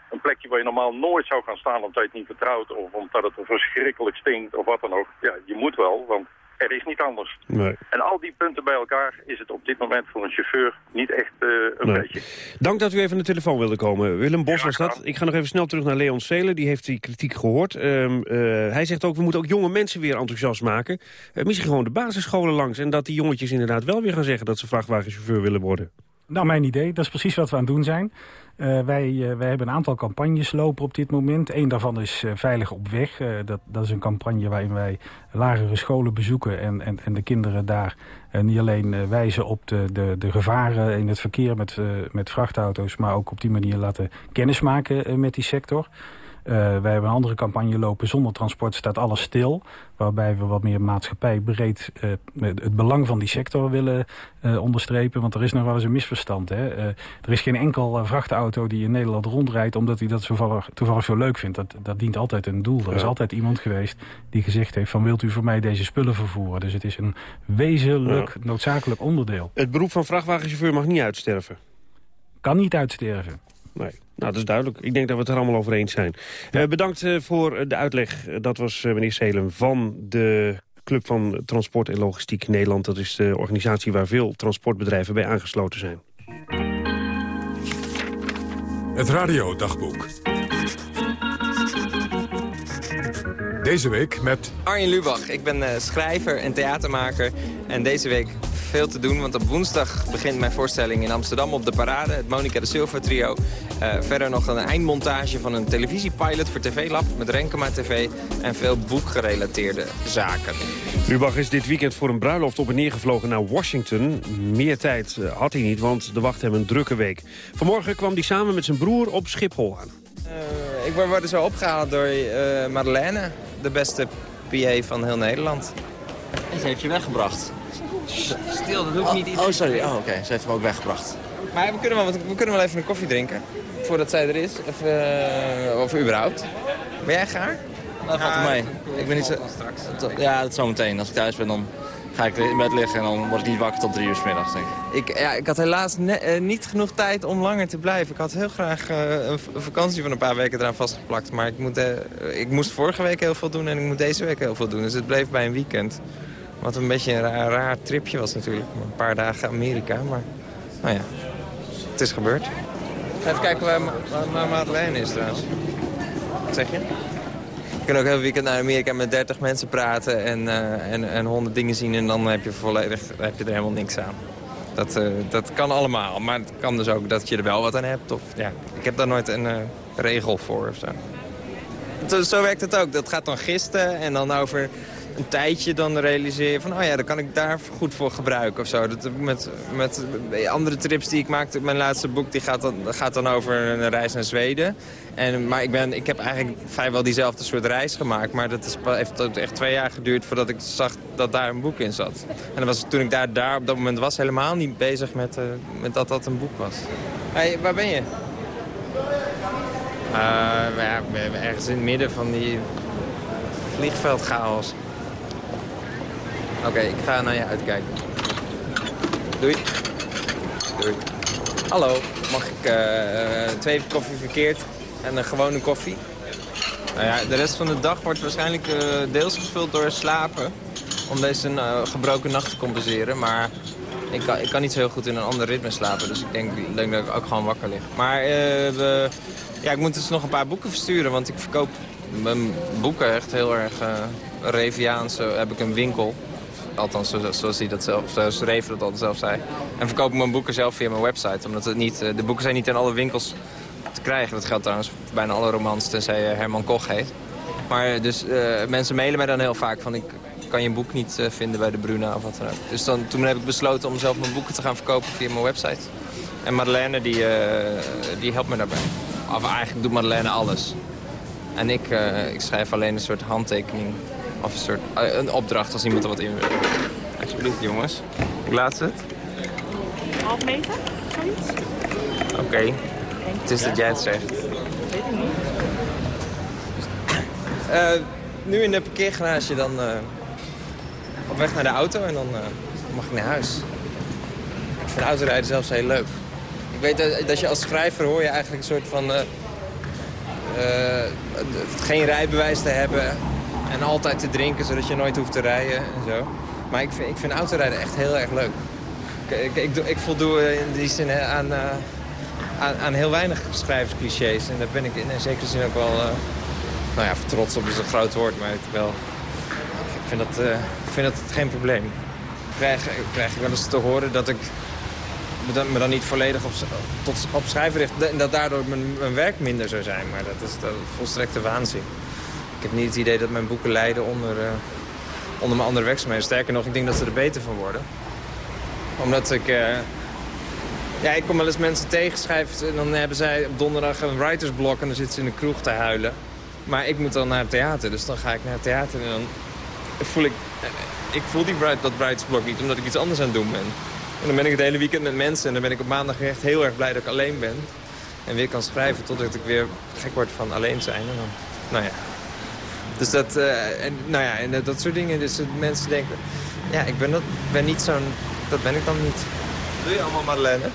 Een plekje waar je normaal nooit zou gaan staan omdat je het niet vertrouwt. Of omdat het er verschrikkelijk stinkt of wat dan ook. Ja, je moet wel, want er is niet anders. Nee. En al die punten bij elkaar is het op dit moment voor een chauffeur niet echt eh, een Nee. beetje. Dank dat u even aan de telefoon wilde komen. Willem Bos was dat. Ik ga nog even snel terug naar Leon Selen. Die heeft die kritiek gehoord. Ehm, eh, hij zegt ook, we moeten ook jonge mensen weer enthousiast maken. Eh, misschien gewoon de basisscholen langs. En dat die jongetjes inderdaad wel weer gaan zeggen... dat ze vrachtwagenchauffeur willen worden. Nou, mijn idee. Dat is precies wat we aan het doen zijn. Eh, wij, eh, wij hebben een aantal campagnes lopen op dit moment. Eén daarvan is eh, Veilig op weg. Dat, dat is een campagne waarin wij lagere scholen bezoeken... en, en, en de kinderen daar niet alleen wijzen op de, de, de gevaren in het verkeer met, met vrachtauto's... maar ook op die manier laten kennismaken met die sector. Eh, wij hebben een andere campagne lopen. Zonder transport staat alles stil. Waarbij we wat meer maatschappijbreed eh, het belang van die sector willen eh, onderstrepen. Want er is nog wel eens een misverstand. Hè? Er is geen enkel vrachtauto die in Nederland rondrijdt... omdat hij dat toevallig, toevallig zo leuk vindt. Dat, dat dient altijd een doel. Er is altijd iemand geweest die gezegd heeft... van wilt u voor mij deze spullen vervoeren? Dus het is een wezenlijk, noodzakelijk onderdeel. Het beroep van vrachtwagenchauffeur mag niet uitsterven. Kan niet uitsterven. Nee, nou dat is duidelijk. Ik denk dat we het er allemaal over eens zijn. Eh, bedankt eh, voor eh, de uitleg. Dat was eh, meneer Selem van de Club van Transport en Logistiek Nederland. Dat is de organisatie waar veel transportbedrijven bij aangesloten zijn. Het radiodagboek. Deze week met Arjen Lubach, ik ben eh, schrijver en theatermaker. En deze week veel te doen, want op woensdag begint mijn voorstelling in Amsterdam op de Parade. Het Monica de Silva trio. Eh, verder nog een eindmontage van een televisiepilot voor TV Lab met Renkema TV. En veel boekgerelateerde zaken. Lubach is dit weekend voor een bruiloft op en neer gevlogen naar Washington. Meer tijd eh, had hij niet, want er wacht hem een drukke week. Vanmorgen kwam hij samen met zijn broer op Schiphol aan. Eh, ik word zo opgehaald door eh, Madeleine, de beste PA van heel Nederland. En ze heeft je weggebracht. Stil, dat hoeft niet Oh, oh, sorry. Oh, oké. Ze heeft hem ook weggebracht. Maar we kunnen, wel, we kunnen wel even een koffie drinken. Voordat zij er is. Of, eh, of überhaupt. Ben jij gaar? Dat valt er mee. Ik ben niet zo... Tot- Ja, dat zometeen. Als ik thuis ben, dan ga ik in bed liggen en dan word ik niet wakker tot drie uur 's middags, denk ik. Ik, ja, ik had helaas ne- eh, niet genoeg tijd om langer te blijven. Ik had heel graag eh, een, vakantie van een paar weken eraan vastgeplakt. Maar ik, moet, ik moest vorige week heel veel doen en ik moet deze week heel veel doen. Dus het bleef bij een weekend. Wat een beetje een raar, raar tripje was natuurlijk. Een paar dagen Amerika, maar nou ja, het is gebeurd. Even kijken waar, waar, Madeleine is trouwens. Wat zeg je? Je kunt ook heel weekend naar Amerika met 30 mensen praten en, eh en, en 100 dingen zien en dan heb je, volledig, heb je er helemaal niks aan. Dat, eh, dat kan allemaal, maar het kan dus ook dat je er wel wat aan hebt. Of, ja, ik heb daar nooit een eh, regel voor of zo. Zo- Zo werkt het ook. Dat gaat dan gisten en dan over een tijdje dan realiseer je van... oh ja, dan kan ik daar goed voor gebruiken of zo. Dat, met, met andere trips die ik maakte, mijn laatste boek... die gaat dan, gaat dan over een reis naar Zweden. En, maar ik, ben, ik heb eigenlijk vrijwel diezelfde soort reis gemaakt. Maar dat is, heeft echt twee jaar geduurd voordat ik zag dat daar een boek in zat. En was, toen ik daar, daar op dat moment was, helemaal niet bezig met, eh, met dat dat een boek was. Hey, waar ben je? Eh, ergens in het midden van die vliegveldchaos. Oké, ik ga naar je uitkijken. Doei. Doei. Hallo, mag ik eh, twee koffie verkeerd en een gewone koffie? Nou ja, de rest van de dag wordt waarschijnlijk eh, deels gevuld door slapen. Om deze eh, gebroken nacht te compenseren. Maar ik kan, ik kan niet zo heel goed in een ander ritme slapen. Dus ik denk, denk dat ik ook gewoon wakker lig. Maar ja, ik moet dus nog een paar boeken versturen. Want ik verkoop mijn boeken echt heel erg uh, Reviaans. heb ik een winkel. Althans, zoals, hij dat zelf, zoals Reven dat altijd zelf zei. En verkoop ik mijn boeken zelf via mijn website. Omdat het niet, de boeken zijn niet in alle winkels te krijgen. Dat geldt trouwens voor bijna alle romans, tenzij Herman Koch heet. Maar dus mensen mailen mij dan heel vaak van... ik kan je boek niet vinden bij de Bruna of wat dan ook. Dus dan, toen heb ik besloten om zelf mijn boeken te gaan verkopen via mijn website. En Madeleine die, die helpt me daarbij. Of eigenlijk doet Madeleine alles. En ik, ik schrijf alleen een soort handtekening. Of een soort uh, een opdracht als iemand er wat in wil. Alsjeblieft, jongens. Hoe laat is het? Half meter, zoiets. Oké. Okay. Het is dat jij het zegt. Weet ik niet. Uh, nu in de parkeergarage dan op weg naar de auto en dan mag ik naar huis. Ik vind autorijden zelfs heel leuk. Ik weet dat, dat je als schrijver hoor je eigenlijk een soort van uh, geen rijbewijs te hebben en altijd te drinken zodat je nooit hoeft te rijden en zo. Maar ik vind, ik vind autorijden echt heel erg leuk. Ik, ik, ik, ik voldoe in die zin aan, uh, aan, aan, heel weinig schrijversclichés. En daar ben ik in zekere zin ook wel... Nou ja, trots op is een groot woord, maar het wel, ik vind dat, ik vind dat geen probleem. Krijg, krijg ik wel eens te horen dat ik me dan niet volledig op, tot, op schrijven richt. En dat daardoor mijn, mijn, werk minder zou zijn. Maar dat is de volstrekte waanzin. Ik heb niet het idee dat mijn boeken lijden onder, uh, onder mijn andere werkzaamheden. Sterker nog, ik denk dat ze er beter van worden. Omdat ik... Uh, ja, ik kom wel eens mensen tegenschrijven en dan hebben zij op donderdag een writersblok en dan zitten ze in de kroeg te huilen. Maar ik moet dan naar het theater, dus dan ga ik naar het theater en dan voel ik... Eh, ik voel die, dat writersblok niet, omdat ik iets anders aan het doen ben. En dan ben ik het hele weekend met mensen. En dan ben ik op maandag echt heel erg blij dat ik alleen ben. En weer kan schrijven totdat ik weer gek word van alleen zijn. En dan, nou ja. Dus dat, uh, en, nou ja, en dat soort dingen. Dus mensen denken, ja, ik ben, dat, ben niet zo'n... Dat ben ik dan niet. Doe je allemaal Madeleine?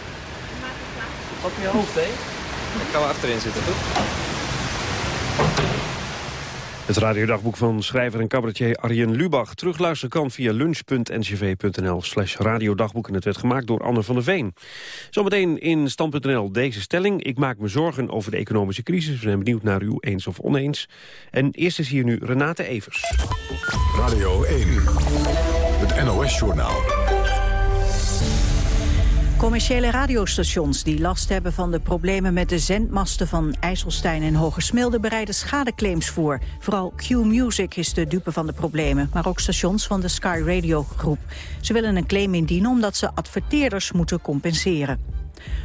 Op je hoofd, hè? Ik kan wel achterin zitten, goed? Het radiodagboek van schrijver en cabaretier Arjen Lubach. Terugluisteren kan via lunch.ncv.nl slash radiodagboek. En het werd gemaakt door Anne van der Veen. Zometeen in stand.nl deze stelling. Ik maak me zorgen over de economische crisis. We zijn benieuwd naar u eens of oneens. En eerst is hier nu Renate Evers. Radio 1, het NOS-journaal. Commerciële radiostations die last hebben van de problemen met de zendmasten van IJsselstein en Hogesmilde bereiden schadeclaims voor. Vooral Q-Music is de dupe van de problemen, maar ook stations van de Sky Radio groep. Ze willen een claim indienen omdat ze adverteerders moeten compenseren.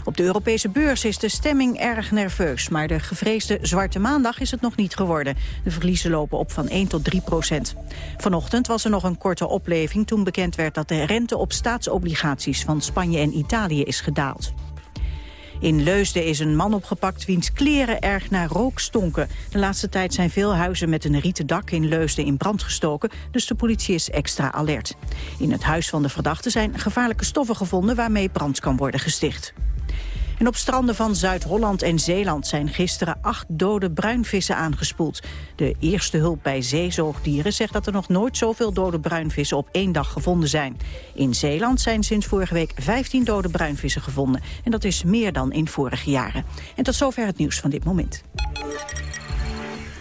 Op de Europese beurs is de stemming erg nerveus, maar de gevreesde Zwarte Maandag is het nog niet geworden. De verliezen lopen op van 1 tot 3 procent. Vanochtend was er nog een korte opleving toen bekend werd dat de rente op staatsobligaties van Spanje en Italië is gedaald. In Leusden is een man opgepakt wiens kleren erg naar rook stonken. De laatste tijd zijn veel huizen met een rieten dak in Leusden in brand gestoken, dus de politie is extra alert. In het huis van de verdachte zijn gevaarlijke stoffen gevonden waarmee brand kan worden gesticht. En op stranden van Zuid-Holland en Zeeland zijn gisteren acht dode bruinvissen aangespoeld. De eerste hulp bij zeezoogdieren zegt dat er nog nooit zoveel dode bruinvissen op één dag gevonden zijn. In Zeeland zijn sinds vorige week 15 dode bruinvissen gevonden. En dat is meer dan in vorige jaren. En tot zover het nieuws van dit moment.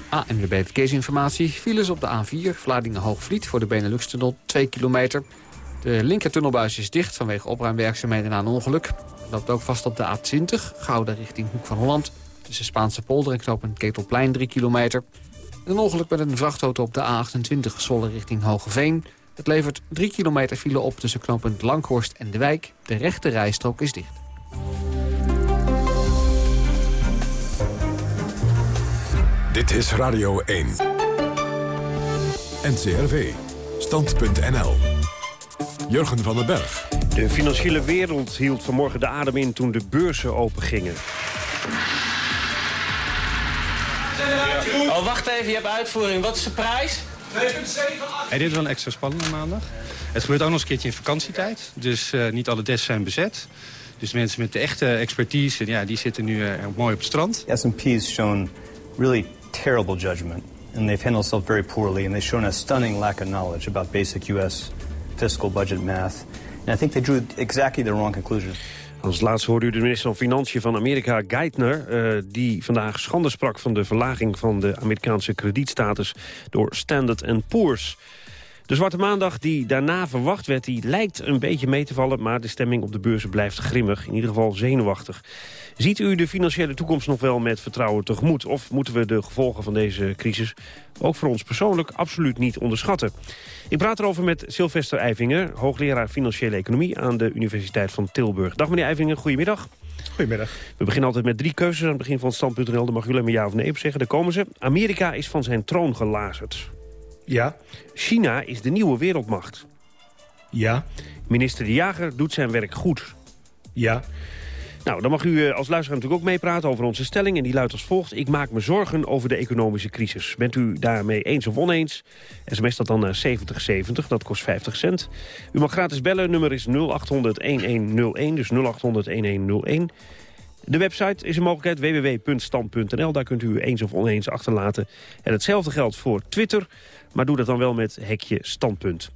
ANWB Verkeersinformatie. Files op de A4, Vlaardingen-Hoogvliet voor de Benelux-tunnel 2 kilometer. De linkertunnelbuis is dicht vanwege opruimwerkzaamheden na een ongeluk loopt ook vast op de A20, Gouden richting Hoek van Holland. Tussen Spaanse polder en knooppunt Ketelplein 3 kilometer. Een ongeluk met een vrachtauto op de A28 Zwolle richting Hogeveen. Het levert 3 kilometer file op tussen knooppunt Langhorst en De Wijk. De rechte rijstrook is dicht. Dit is Radio 1. NCRV. Stand.nl. Jurgen van den Berg. De financiële wereld hield vanmorgen de adem in toen de beurzen opengingen. Oh, wacht even, je hebt uitvoering. Wat is de prijs? 2,78. Hey, dit is wel een extra spannende maandag. Het gebeurt ook nog eens een keertje in vakantietijd. Dus uh, niet alle desks zijn bezet. Dus mensen met de echte expertise, ja, die zitten nu uh, mooi op het strand. S&P has shown really terrible judgment. And they've handled themselves very poorly. And they've shown a stunning lack of knowledge about basic U.S. fiscal budget math. And I think they drew exactly the wrong conclusion. Als laatste hoorde u de minister van Financiën van Amerika, Geithner... Uh, die vandaag schande sprak van de verlaging van de Amerikaanse kredietstatus... door Standard Poor's. De Zwarte Maandag die daarna verwacht werd, die lijkt een beetje mee te vallen... maar de stemming op de beurzen blijft grimmig, in ieder geval zenuwachtig. Ziet u de financiële toekomst nog wel met vertrouwen tegemoet? Of moeten we de gevolgen van deze crisis ook voor ons persoonlijk absoluut niet onderschatten? Ik praat erover met Sylvester Eivinger, hoogleraar financiële economie aan de Universiteit van Tilburg. Dag meneer Eivinger, goedemiddag. Goedemiddag. We beginnen altijd met drie keuzes aan het begin van stand.nl. Daar mag alleen maar ja of nee op zeggen. Daar komen ze. Amerika is van zijn troon gelazerd. Ja. China is de nieuwe wereldmacht. Ja. Minister De Jager doet zijn werk goed. Ja. Nou, dan mag u eh, als luisteraar natuurlijk ook meepraten over onze stelling. En die luidt als volgt. Ik maak me zorgen over de economische crisis. Bent u daarmee eens of oneens? SMS dat dan naar 7070, dat kost 50 cent. U mag gratis bellen, nummer is 0800-1101, dus 0800-1101. De website is een mogelijkheid, www.stand.nl. Daar kunt u eens of oneens achterlaten. En hetzelfde geldt voor Twitter, maar doe dat dan wel met hekje standpunt.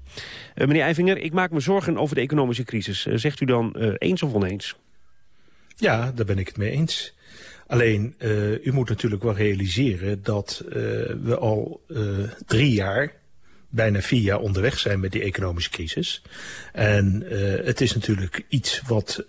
Uh, meneer Eivinger, ik maak me zorgen over de economische crisis. Uh, zegt u dan uh, eens of oneens? Ja, daar ben ik het mee eens. Alleen, u moet natuurlijk wel realiseren dat we al drie jaar, bijna vier jaar onderweg zijn met die economische crisis. En het is natuurlijk iets wat,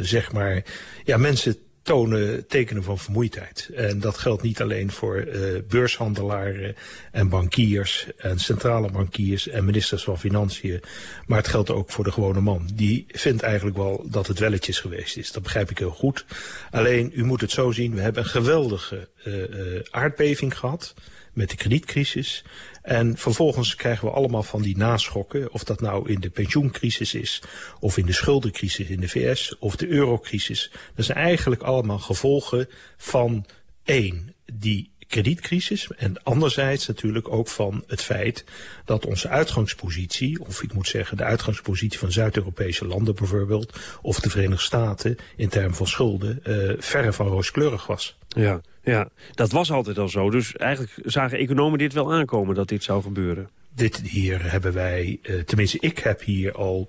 zeg maar, ja, mensen tonen tekenen van vermoeidheid. En dat geldt niet alleen voor uh, beurshandelaren en bankiers en centrale bankiers en ministers van Financiën. Maar het geldt ook voor de gewone man. Die vindt eigenlijk wel dat het welletjes geweest is. Dat begrijp ik heel goed. Alleen, u moet het zo zien, we hebben een geweldige uh, uh, aardbeving gehad met de kredietcrisis. En vervolgens krijgen we allemaal van die naschokken, of dat nou in de pensioencrisis is, of in de schuldencrisis in de VS, of de eurocrisis. Dat zijn eigenlijk allemaal gevolgen van één, die kredietcrisis. En anderzijds natuurlijk ook van het feit dat onze uitgangspositie, of ik moet zeggen de uitgangspositie van Zuid-Europese landen bijvoorbeeld, of de Verenigde Staten in termen van schulden, uh, verre van rooskleurig was. Ja, ja, dat was altijd al zo. Dus eigenlijk zagen economen dit wel aankomen dat dit zou gebeuren. Dit hier hebben wij, uh, tenminste ik heb hier al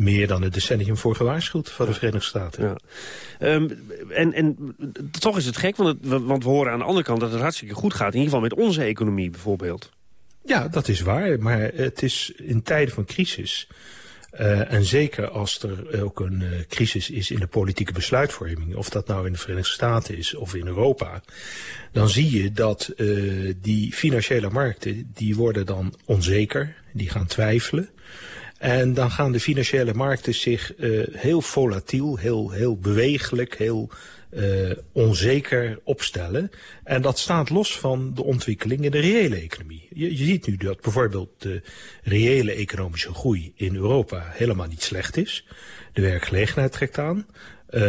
meer dan een decennium voor gewaarschuwd van de Verenigde Staten. Ja. Um, en, en toch is het gek, want, het, want we horen aan de andere kant dat het hartstikke goed gaat. In ieder geval met onze economie bijvoorbeeld. Ja, dat is waar. Maar het is in tijden van crisis... Uh, en zeker als er ook een uh, crisis is in de politieke besluitvorming... of dat nou in de Verenigde Staten is of in Europa... dan zie je dat uh, die financiële markten die worden dan onzeker, die gaan twijfelen... En dan gaan de financiële markten zich uh, heel volatiel, heel, heel bewegelijk, heel uh, onzeker opstellen. En dat staat los van de ontwikkeling in de reële economie. Je, je ziet nu dat bijvoorbeeld de reële economische groei in Europa helemaal niet slecht is. De werkgelegenheid trekt aan. Uh,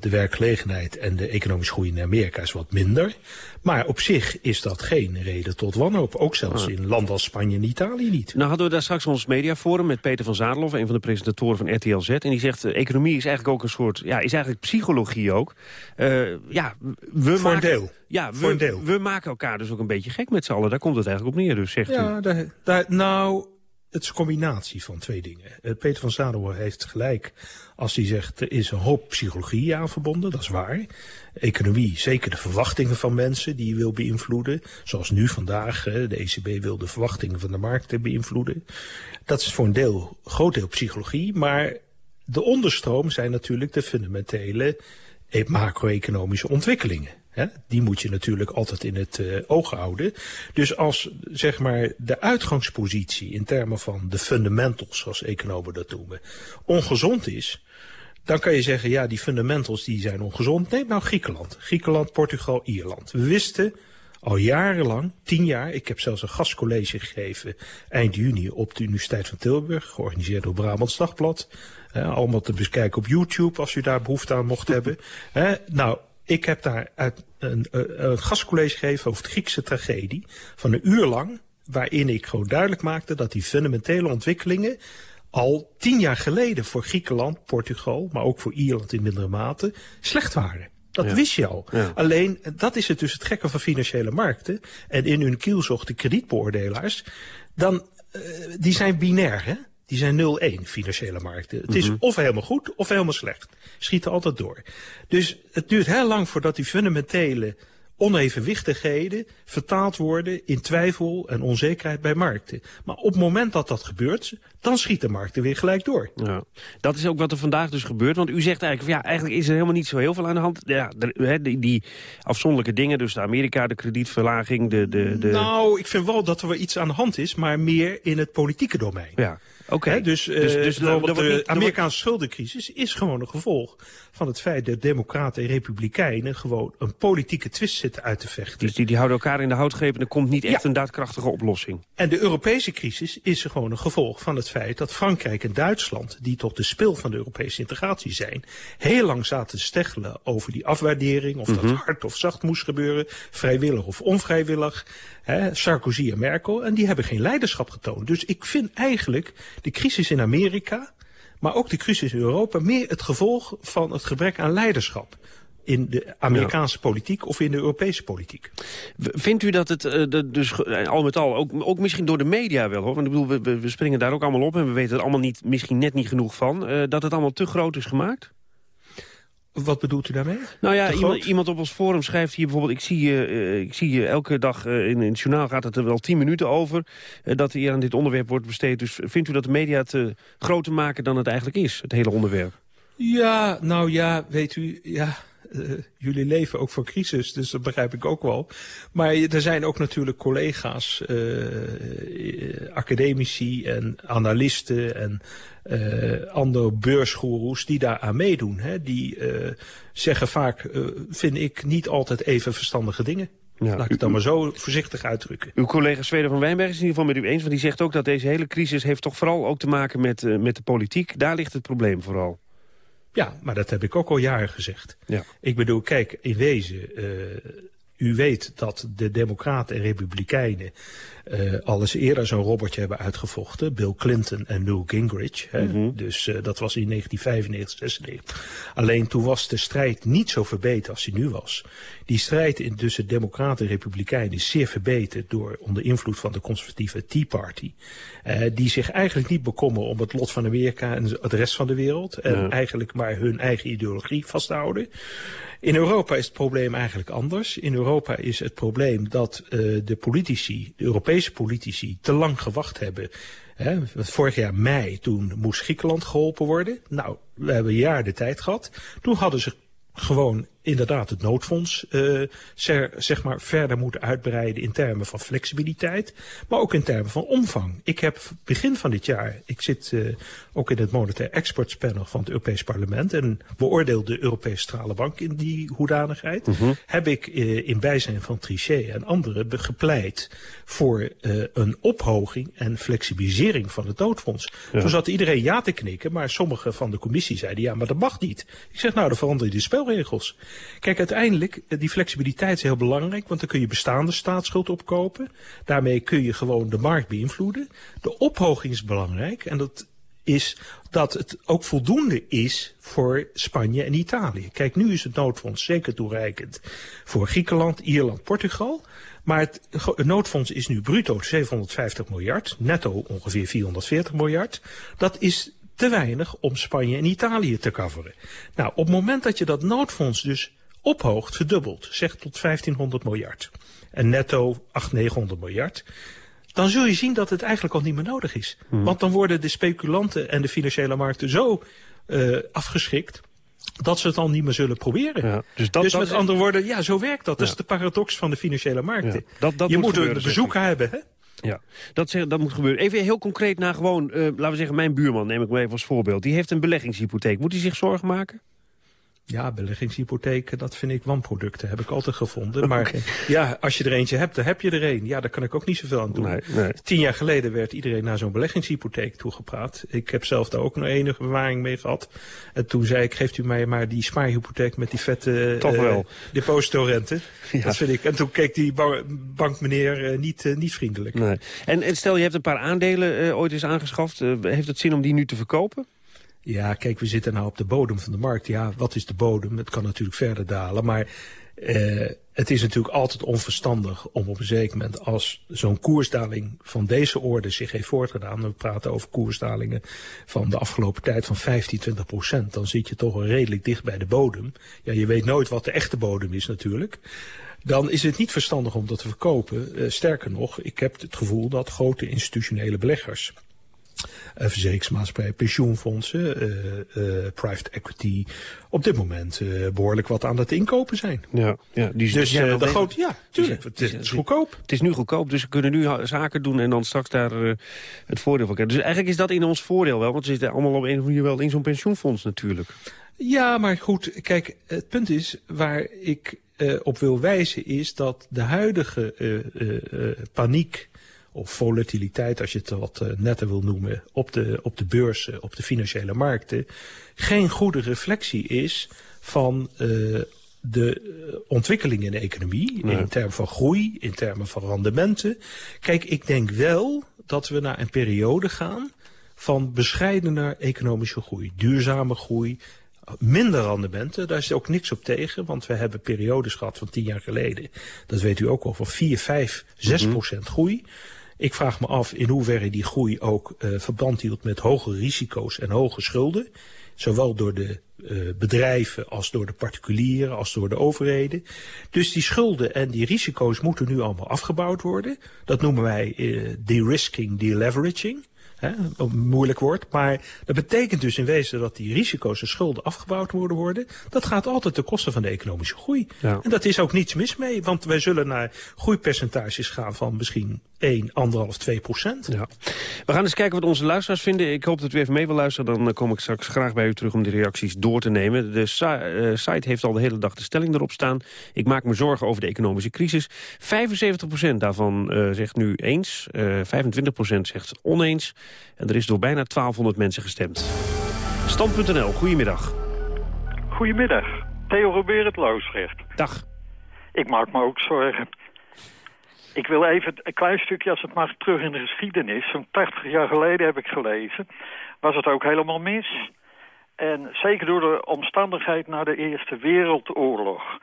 de werkgelegenheid en de economische groei in Amerika is wat minder. Maar op zich is dat geen reden tot wanhoop. Ook zelfs ah. in landen als Spanje en Italië niet. Nou hadden we daar straks ons mediaforum met Peter van Zadelof... een van de presentatoren van RTL Z. En die zegt, de economie is eigenlijk ook een soort... ja, is eigenlijk psychologie ook. Uh, ja, we Voor maken, deel. Ja, we, Voor een deel. we maken elkaar dus ook een beetje gek met z'n allen. Daar komt het eigenlijk op neer, dus zegt ja, u. Daar, daar, nou, het is een combinatie van twee dingen. Peter van Zadelof heeft gelijk als hij zegt... er is een hoop psychologie aan verbonden, dat is waar. Economie, zeker de verwachtingen van mensen die je wil beïnvloeden. Zoals nu vandaag, de ECB wil de verwachtingen van de markten beïnvloeden. Dat is voor een deel, groot deel psychologie, maar de onderstroom zijn natuurlijk de fundamentele macro-economische ontwikkelingen. He, die moet je natuurlijk altijd in het uh, oog houden. Dus als zeg maar de uitgangspositie in termen van de fundamentals, zoals economen dat noemen, ongezond is, dan kan je zeggen, ja, die fundamentals die zijn ongezond. Neem nou Griekenland. Griekenland, Portugal, Ierland. We wisten al jarenlang, tien jaar, ik heb zelfs een gastcollege gegeven eind juni op de Universiteit van Tilburg, georganiseerd door Brabants Dagblad. Uh, allemaal te bekijken op YouTube als u daar behoefte aan mocht hebben. Nou, ik heb daar uit een, een, een gastcollege gegeven over de Griekse tragedie van een uur lang, waarin ik gewoon duidelijk maakte dat die fundamentele ontwikkelingen al tien jaar geleden voor Griekenland, Portugal, maar ook voor Ierland in mindere mate, slecht waren. Dat Ja. wist je al. Ja. Alleen, dat is het dus het gekke van financiële markten. En in hun kielzocht de kredietbeoordelaars. Dan, uh, die zijn binair, hè? Die zijn 0-1, financiële markten. Het is Mhm. of helemaal goed of helemaal slecht. Schieten altijd door. Dus het duurt heel lang voordat die fundamentele onevenwichtigheden vertaald worden in twijfel en onzekerheid bij markten. Maar op het moment dat dat gebeurt, dan schiet de markten weer gelijk door. Ja. Dat is ook wat er vandaag dus gebeurt. Want u zegt eigenlijk, van, ja, eigenlijk is er helemaal niet zo heel veel aan de hand. Ja, de- die, die afzonderlijke dingen, dus de Amerika, de kredietverlaging, de... de, de... Nou, ik vind wel dat er wel iets aan de hand is, maar meer in het politieke domein. Ja, oké. Dus, eh, Dus- dus wordt de er wordt- Amerikaanse schuldencrisis is gewoon een gevolg van het feit dat democraten en republikeinen gewoon een politieke twist zitten uit te vechten. Dus die, die houden elkaar in de houtgreep en er komt niet echt Ja. een daadkrachtige oplossing. En de Europese crisis is gewoon een gevolg van het feit dat Frankrijk en Duitsland, die toch de spil van de Europese integratie zijn, heel lang zaten te steggelen over die afwaardering, of dat Mhm. hard of zacht moest gebeuren, vrijwillig of onvrijwillig. Hè, Sarkozy en Merkel, en die hebben geen leiderschap getoond. Dus ik vind eigenlijk de crisis in Amerika, maar ook de crisis in Europa, meer het gevolg van het gebrek aan leiderschap. In de Amerikaanse politiek of in de Europese politiek. Vindt u dat het, eh, de- dus eh, al met al, ook, ook misschien door de media wel hoor, want ik bedoel, we- we, we springen daar ook allemaal op en we weten er allemaal niet, misschien net niet genoeg van, eh, dat het allemaal te groot is gemaakt? Wat bedoelt u daarmee? Nou ja, iemand, iemand op ons forum schrijft hier bijvoorbeeld... ik zie, je, eh, ik zie je elke dag eh, in, in het journaal gaat het er wel tien minuten over... eh, dat hier aan dit onderwerp wordt besteed. Dus vindt u dat de media het eh, groter maken dan het eigenlijk is, het hele onderwerp? Ja, nou ja, weet u, ja, eh, jullie leven ook voor crisis, dus dat begrijp ik ook wel. Maar er zijn ook natuurlijk collega's, eh, eh, academici en analisten en andere beursgoeroes die daar aan meedoen. Hè, die zeggen vaak, vind ik, niet altijd even verstandige dingen. Ja, Laat ik het dan maar zo voorzichtig uitdrukken. Uw collega Zweden van Wijnberg is in ieder geval met u eens... want die zegt ook dat deze hele crisis heeft toch vooral ook te maken met, met de politiek. Daar ligt het probleem vooral. Ja, maar dat heb ik ook al jaren gezegd. Ja. Ik bedoel, kijk, in wezen, eh, u weet dat de democraten en republikeinen eh al eens eerder zo'n robotje hebben uitgevochten. Bill Clinton en Newt Gingrich. Hè? Mhm. Dus eh, dat was in 1995, 96. Alleen toen was de strijd niet zo verbeterd als die nu was. Die strijd in tussen democraten en republikeinen is zeer verbeterd door onder invloed van de conservatieve Tea Party. eh, die zich eigenlijk niet bekommeren om het lot van Amerika en de rest van de wereld. En Ja. eigenlijk maar hun eigen ideologie vasthouden. In Europa is het probleem eigenlijk anders. In Europa is het probleem dat de politici, de Europese politici, te lang gewacht hebben. Vorig jaar mei, toen moest Griekenland geholpen worden. Nou, we hebben een jaar de tijd gehad. Toen hadden ze gewoon inderdaad het noodfonds eh, zeg maar verder moeten uitbreiden in termen van flexibiliteit, maar ook in termen van omvang. Ik heb begin van dit jaar, ik zit eh, ook in het Monetair Experts Panel van het Europees Parlement en beoordeel de Europese Centrale Bank in die hoedanigheid, heb ik eh, in bijzijn van Trichet en anderen gepleit voor een ophoging en flexibilisering van het noodfonds. Ja. Toen zat iedereen ja te knikken, maar sommigen van de commissie zeiden ja, maar dat mag niet. Ik zeg nou, dan verander je de spelregels. Kijk, uiteindelijk, eh, die flexibiliteit is heel belangrijk, want dan kun je bestaande staatsschuld opkopen. Daarmee kun je gewoon de markt beïnvloeden. De ophoging is belangrijk en dat is dat het ook voldoende is voor Spanje en Italië. Kijk, nu is het noodfonds zeker toereikend voor Griekenland, Ierland, Portugal. Maar het noodfonds is nu bruto 750 miljard, netto ongeveer 440 miljard. Dat is te weinig om Spanje en Italië te coveren. Nou, op het moment dat je dat noodfonds dus ophoogt, verdubbelt, zeg tot 1500 miljard. En netto 800, 900 miljard. Dan zul je zien dat het eigenlijk al niet meer nodig is. Want dan worden de speculanten en de financiële markten zo eh, afgeschikt dat ze het al niet meer zullen proberen. dus dat- dus dat met andere woorden, ja, zo werkt dat. Dat is de paradox van de financiële markten. Ja, je moet een zegt bezoeker hebben, hè? Ja, dat, dat moet gebeuren. Even heel concreet naar gewoon, eh, laten we zeggen, mijn buurman, neem ik maar even als voorbeeld. Die heeft een beleggingshypotheek. Moet hij zich zorgen maken? Ja, beleggingshypotheken, dat vind ik wanproducten, heb ik altijd gevonden. Maar ja, als je er eentje hebt, dan heb je er een. Ja, daar kan ik ook niet zoveel aan doen. Nee, nee. Tien jaar geleden werd iedereen naar zo'n beleggingshypotheek toegepraat. Ik heb zelf daar ook nog enige bewaring mee gehad. En toen zei ik, geeft u mij maar die spaarhypotheek met die vette Toch eh, wel. depositorente. Ja. Dat vind ik. En toen keek die ba- bankmeneer eh, niet, eh, niet vriendelijk. Nee. En, en stel, je hebt een paar aandelen ooit eens aangeschaft. Heeft het zin om die nu te verkopen? Ja, kijk, we zitten nou op de bodem van de markt. Ja, wat is de bodem? Het kan natuurlijk verder dalen, maar uh, het is natuurlijk altijd onverstandig om op een zeker moment als zo'n koersdaling van deze orde zich heeft voortgedaan. We praten over koersdalingen van de afgelopen tijd van 15, 20 procent. Dan zit je toch redelijk dicht bij de bodem. Ja, je weet nooit wat de echte bodem is natuurlijk. Dan is het niet verstandig om dat te verkopen. Uh, sterker nog, ik heb het gevoel dat grote institutionele beleggers uh, verzekeringsmaatschappijen, pensioenfondsen, uh, uh, private equity, op dit moment behoorlijk wat aan het inkopen zijn. Ja, ja die, dus ja, de grote, ja, tuurlijk, het, is, het is goedkoop. Het is nu goedkoop, dus ze kunnen nu zaken doen en dan straks daar het voordeel van krijgen. Dus eigenlijk is dat in ons voordeel wel, want ze zitten allemaal op een of andere wel in zo'n pensioenfonds natuurlijk. Ja, maar goed, kijk, het punt is waar ik op wil wijzen is dat de huidige paniek of volatiliteit, als je het wat uh, netter wil noemen, op de, op de beurzen, op de financiële markten, geen goede reflectie is van uh, de ontwikkeling in de economie, nee. in termen van groei, in termen van rendementen. Kijk, ik denk wel dat we naar een periode gaan van bescheidener economische groei, duurzame groei, minder rendementen. Daar is ook niks op tegen, want we hebben periodes gehad van tien jaar geleden. Dat weet u ook al, van 4, 5, 6 mm -hmm. procent groei. Ik vraag me af in hoeverre die groei ook uh, verband hield met hoge risico's en hoge schulden. Zowel door de uh, bedrijven als door de particulieren als door de overheden. Dus die schulden en die risico's moeten nu allemaal afgebouwd worden. Dat noemen wij uh, de-risking, de-leveraging. Een moeilijk woord, maar dat betekent dus in wezen dat die risico's en schulden afgebouwd moeten worden. Dat gaat altijd ten koste van de economische groei. Ja. En dat is ook niets mis mee, want wij zullen naar groeipercentages gaan van misschien 1, 1,5, 2 procent. Ja. We gaan eens kijken wat onze luisteraars vinden. Ik hoop dat u even mee wil luisteren. Dan kom ik straks graag bij u terug om de reacties door te nemen. De site heeft al de hele dag de stelling erop staan. Ik maak me zorgen over de economische crisis. 75 procent daarvan uh, zegt nu eens. Uh, 25 procent zegt oneens. En er is door bijna 1200 mensen gestemd. Stand.nl, goedemiddag. Goedemiddag. Theo Robert het Loosrecht. Dag. Ik maak me ook zorgen. Ik wil even een klein stukje, als het mag, terug in de geschiedenis. Zo'n 80 jaar geleden heb ik gelezen. Was het ook helemaal mis. En zeker door de omstandigheid na de Eerste Wereldoorlog.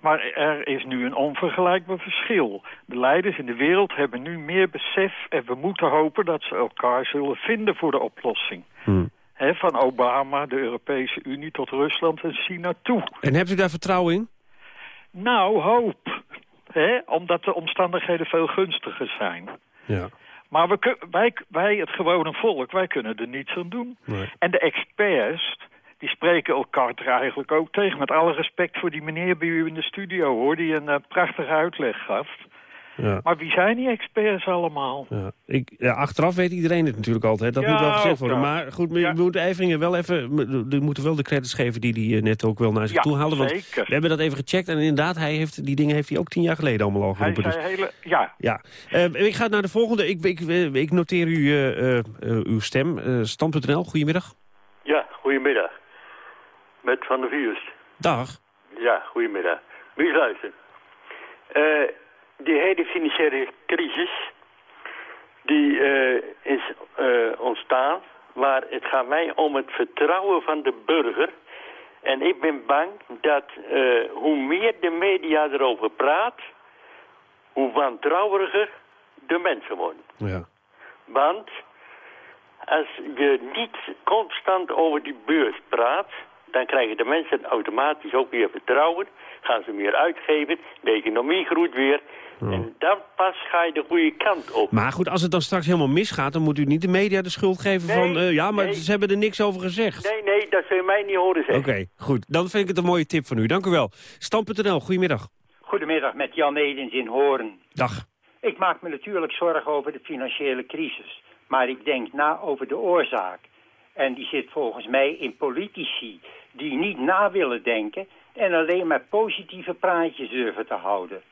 Maar er is nu een onvergelijkbaar verschil. De leiders in de wereld hebben nu meer besef... en we moeten hopen dat ze elkaar zullen vinden voor de oplossing. Hmm. He, van Obama, de Europese Unie tot Rusland en China toe. En hebt u daar vertrouwen in? Nou, hoop. He, omdat de omstandigheden veel gunstiger zijn. Ja. Maar we, wij, wij, het gewone volk, wij kunnen er niets aan doen. Nee. En de experts, die spreken elkaar er eigenlijk ook tegen. Met alle respect voor die meneer bij u in de studio, hoor, die een uh, prachtige uitleg gaf. Ja. Maar wie zijn die experts allemaal? Ja. Ik, ja, achteraf weet iedereen het natuurlijk altijd. Dat ja, moet wel gezegd worden. Maar goed, we moeten Eivingen wel even... We moeten wel de credits geven die hij net ook wel naar zich Ja, toe haalde. Want zeker. we hebben dat even gecheckt. En inderdaad, hij heeft, die dingen heeft hij ook tien jaar geleden allemaal al geroepen. dus- hele... Ja, Ja, Eh, ik ga naar de volgende. Ik, ik, ik noteer u, eh, eh, uw stem. Eh Stand.nl, goedemiddag. Ja, goedemiddag. Met Van der Viers. Dag. Ja, goedemiddag. Moet je luisteren. Eh, die hele financiële crisis, die eh, is eh, ontstaan, maar het gaat mij om het vertrouwen van de burger. En ik ben bang dat eh, hoe meer de media erover praat, hoe wantrouwiger de mensen worden. Ja. Want als je niet constant over die beurs praat, dan krijgen de mensen automatisch ook weer vertrouwen. Gaan ze meer uitgeven, de economie groeit weer. En dan pas ga je de goede kant op. Maar goed, als het dan straks helemaal misgaat... dan moet u niet de media de schuld geven Nee, van... eh, ja, maar nee. ze hebben er niks over gezegd. Nee, nee, dat zul je mij niet horen Oké, zeggen. goed. Dan vind ik het een mooie tip van u. Dank u wel. Stam.nl, goedemiddag. Goedemiddag, met Jan Edens in Hoorn. Dag. Ik maak me natuurlijk zorgen over de financiële crisis. Maar ik denk na over de oorzaak. En die zit volgens mij in politici die niet na willen denken... en alleen maar positieve praatjes durven te houden.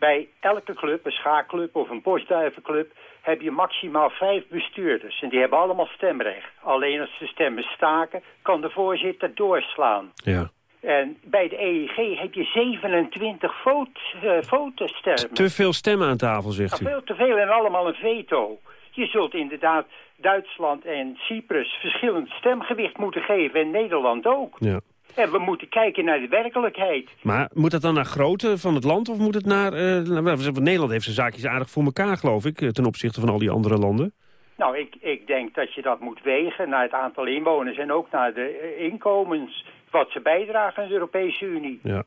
Bij elke club, een schaakclub of een postduivenclub... heb je maximaal vijf bestuurders. En die hebben allemaal stemrecht. Alleen als de stemmen staken, kan de voorzitter doorslaan. Ja. En bij de EEG heb je 27 vote, uh, votostemmen. Te veel stemmen aan tafel, zegt u. Veel te veel en allemaal een veto. Je zult inderdaad Duitsland en Cyprus verschillend stemgewicht moeten geven en Nederland ook. Ja. En we moeten kijken naar de werkelijkheid. Maar moet dat dan naar grootte van het land of moet het naar... want Nederland heeft zijn zaakjes aardig voor elkaar, geloof ik... eh, ten opzichte van al die andere landen. Nou, ik, ik denk dat je dat moet wegen naar het aantal inwoners en ook naar de eh, inkomens. Wat ze bijdragen aan de Europese Unie. Ja.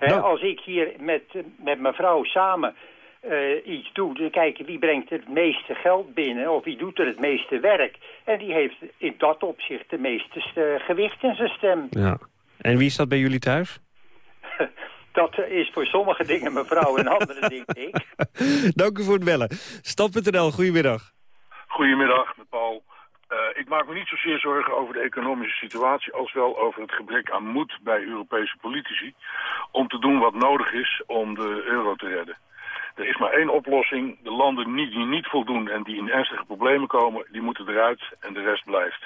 Nou- Als ik hier met, met mijn vrouw samen iets doe, dan kijken wie brengt het meeste geld binnen of wie doet er het meeste werk. En die heeft in dat opzicht de meeste gewicht in zijn stem. Ja. En wie is dat bij jullie thuis? Dat is voor sommige dingen mijn vrouw en andere dingen ik. Dank u voor het bellen. Stap.nl, goedemiddag. Goedemiddag, met Paul. Eh, ik maak me niet zozeer zorgen over de economische situatie... als wel over het gebrek aan moed bij Europese politici... om te doen wat nodig is om de euro te redden. Er is maar één oplossing. De landen niet- die niet voldoen en die in ernstige problemen komen... die moeten eruit en de rest blijft.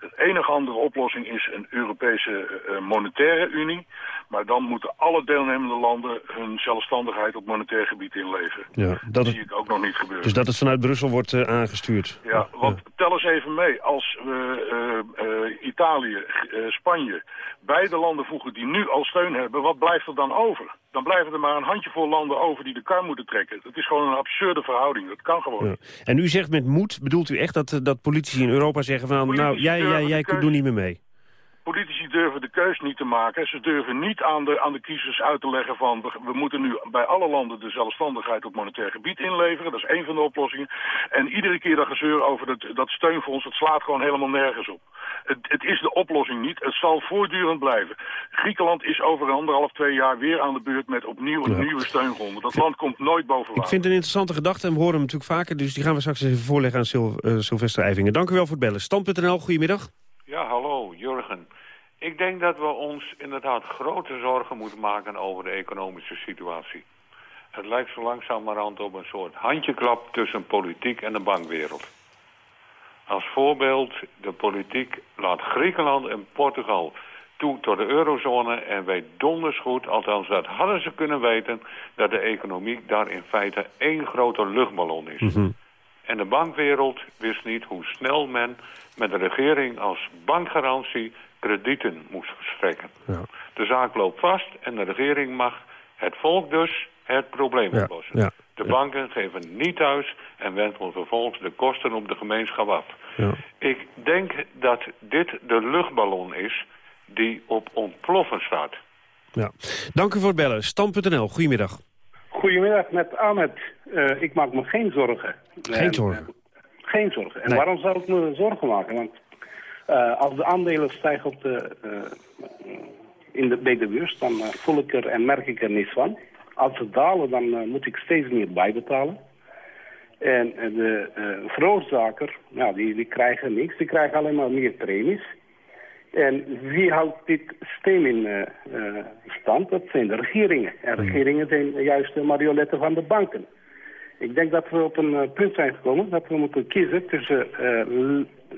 De enige andere oplossing is een Europese eh, eh, monetaire unie. Maar dan moeten alle deelnemende landen hun zelfstandigheid op monetair gebied inleveren. Ja, Dat dat zie ik ook nog niet gebeuren. dus dat het vanuit Brussel wordt eh, aangestuurd. Ja, want tel eens even mee. Als we eh, eh, Italië, eh, Spanje, beide landen voegen die nu al steun hebben, wat blijft er dan over? Dan blijven er maar een handjevol landen over die de kar moeten trekken. Dat is gewoon een absurde verhouding. Dat kan gewoon. Ja. En u zegt met moed, bedoelt u echt dat, dat politici in Europa zeggen van... nou, jij, jij, jij durven doet niet meer mee? Politici durven de keus niet te maken. Ze durven niet aan de, aan de kiezers uit te leggen van... We, we moeten nu bij alle landen de zelfstandigheid op monetair gebied inleveren. Dat is één van de oplossingen. En iedere keer dat gezeur over dat, dat steunfonds, het slaat gewoon helemaal nergens op. Het, het is de oplossing niet. Het zal voortdurend blijven. Griekenland is over anderhalf, twee jaar weer aan de beurt met opnieuw een Ja. nieuwe steungronden. Dat land komt nooit boven Ik water. vind het een interessante gedachte en we horen hem natuurlijk vaker... dus die gaan we straks even voorleggen aan Sil eh, Sylvester Eivingen. Dank u wel voor het bellen. Stand.nl, goedemiddag. Ja, hallo. Ik denk dat we ons inderdaad grote zorgen moeten maken over de economische situatie. Het lijkt zo langzamerhand op een soort handjeklap tussen politiek en de bankwereld. Als voorbeeld, de politiek laat Griekenland en Portugal toe tot de eurozone en weet donders goed, althans dat hadden ze kunnen weten, dat de economie daar in feite één grote luchtballon is. En de bankwereld wist niet hoe snel men met de regering als bankgarantie kredieten moest verstrekken. Ja. De zaak loopt vast en de regering mag het volk dus het probleem Ja, oplossen. ja, De banken geven niet thuis en wentelen vervolgens de kosten op de gemeenschap af. Ja. Ik denk dat dit de luchtballon is die op ontploffen staat. Ja. Dank u voor het bellen. Stand.nl, goedemiddag. Goedemiddag, met Ahmed. Eh, ik maak me geen zorgen. Geen En, zorgen. eh, geen zorgen. En Nee. waarom zou ik me zorgen maken? Want eh, als de aandelen stijgen op de, eh, in de, bij de beurs, dan eh, voel ik er en merk ik er niets van. Als ze dalen, dan moet ik steeds meer bijbetalen. En de veroorzaker, nou, die, die krijgen niks. Die krijgen alleen maar meer premies. En wie houdt dit systeem in stand? Dat zijn de regeringen. En regeringen zijn juist de marionetten van de banken. Ik denk dat we op een punt zijn gekomen dat we moeten kiezen tussen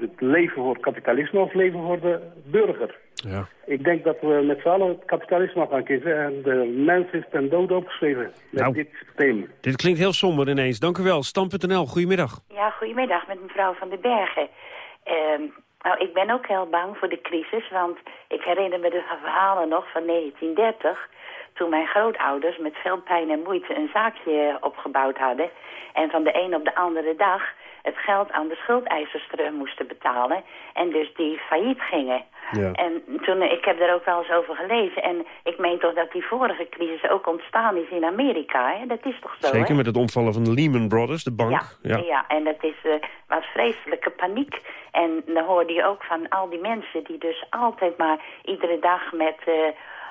het leven voor kapitalisme of leven voor de burger. Ja. Ik denk dat we met z'n allen het kapitalisme gaan kiezen en de mens is ten dode opgeschreven met Nou. dit systeem. Dit klinkt heel somber ineens. Dank u wel. Stand.nl, goedemiddag. Ja, goedemiddag met mevrouw van den Bergen. Ehm, nou, ik ben ook heel bang voor de crisis, want ik herinner me de verhalen nog van 1930... toen mijn grootouders met veel pijn en moeite een zaakje opgebouwd hadden... en van de een op de andere dag het geld aan de schuldeisers terug moesten betalen... en dus die failliet gingen. Ja. En toen, ik heb daar ook wel eens over gelezen. En ik meen toch dat die vorige crisis ook ontstaan is in Amerika. Hè? Dat is toch zo, Zeker hè? met het omvallen van de Lehman Brothers, de bank. Ja, ja. en dat is, eh, was vreselijke paniek. En dan hoorde je ook van al die mensen die dus altijd maar iedere dag met... eh,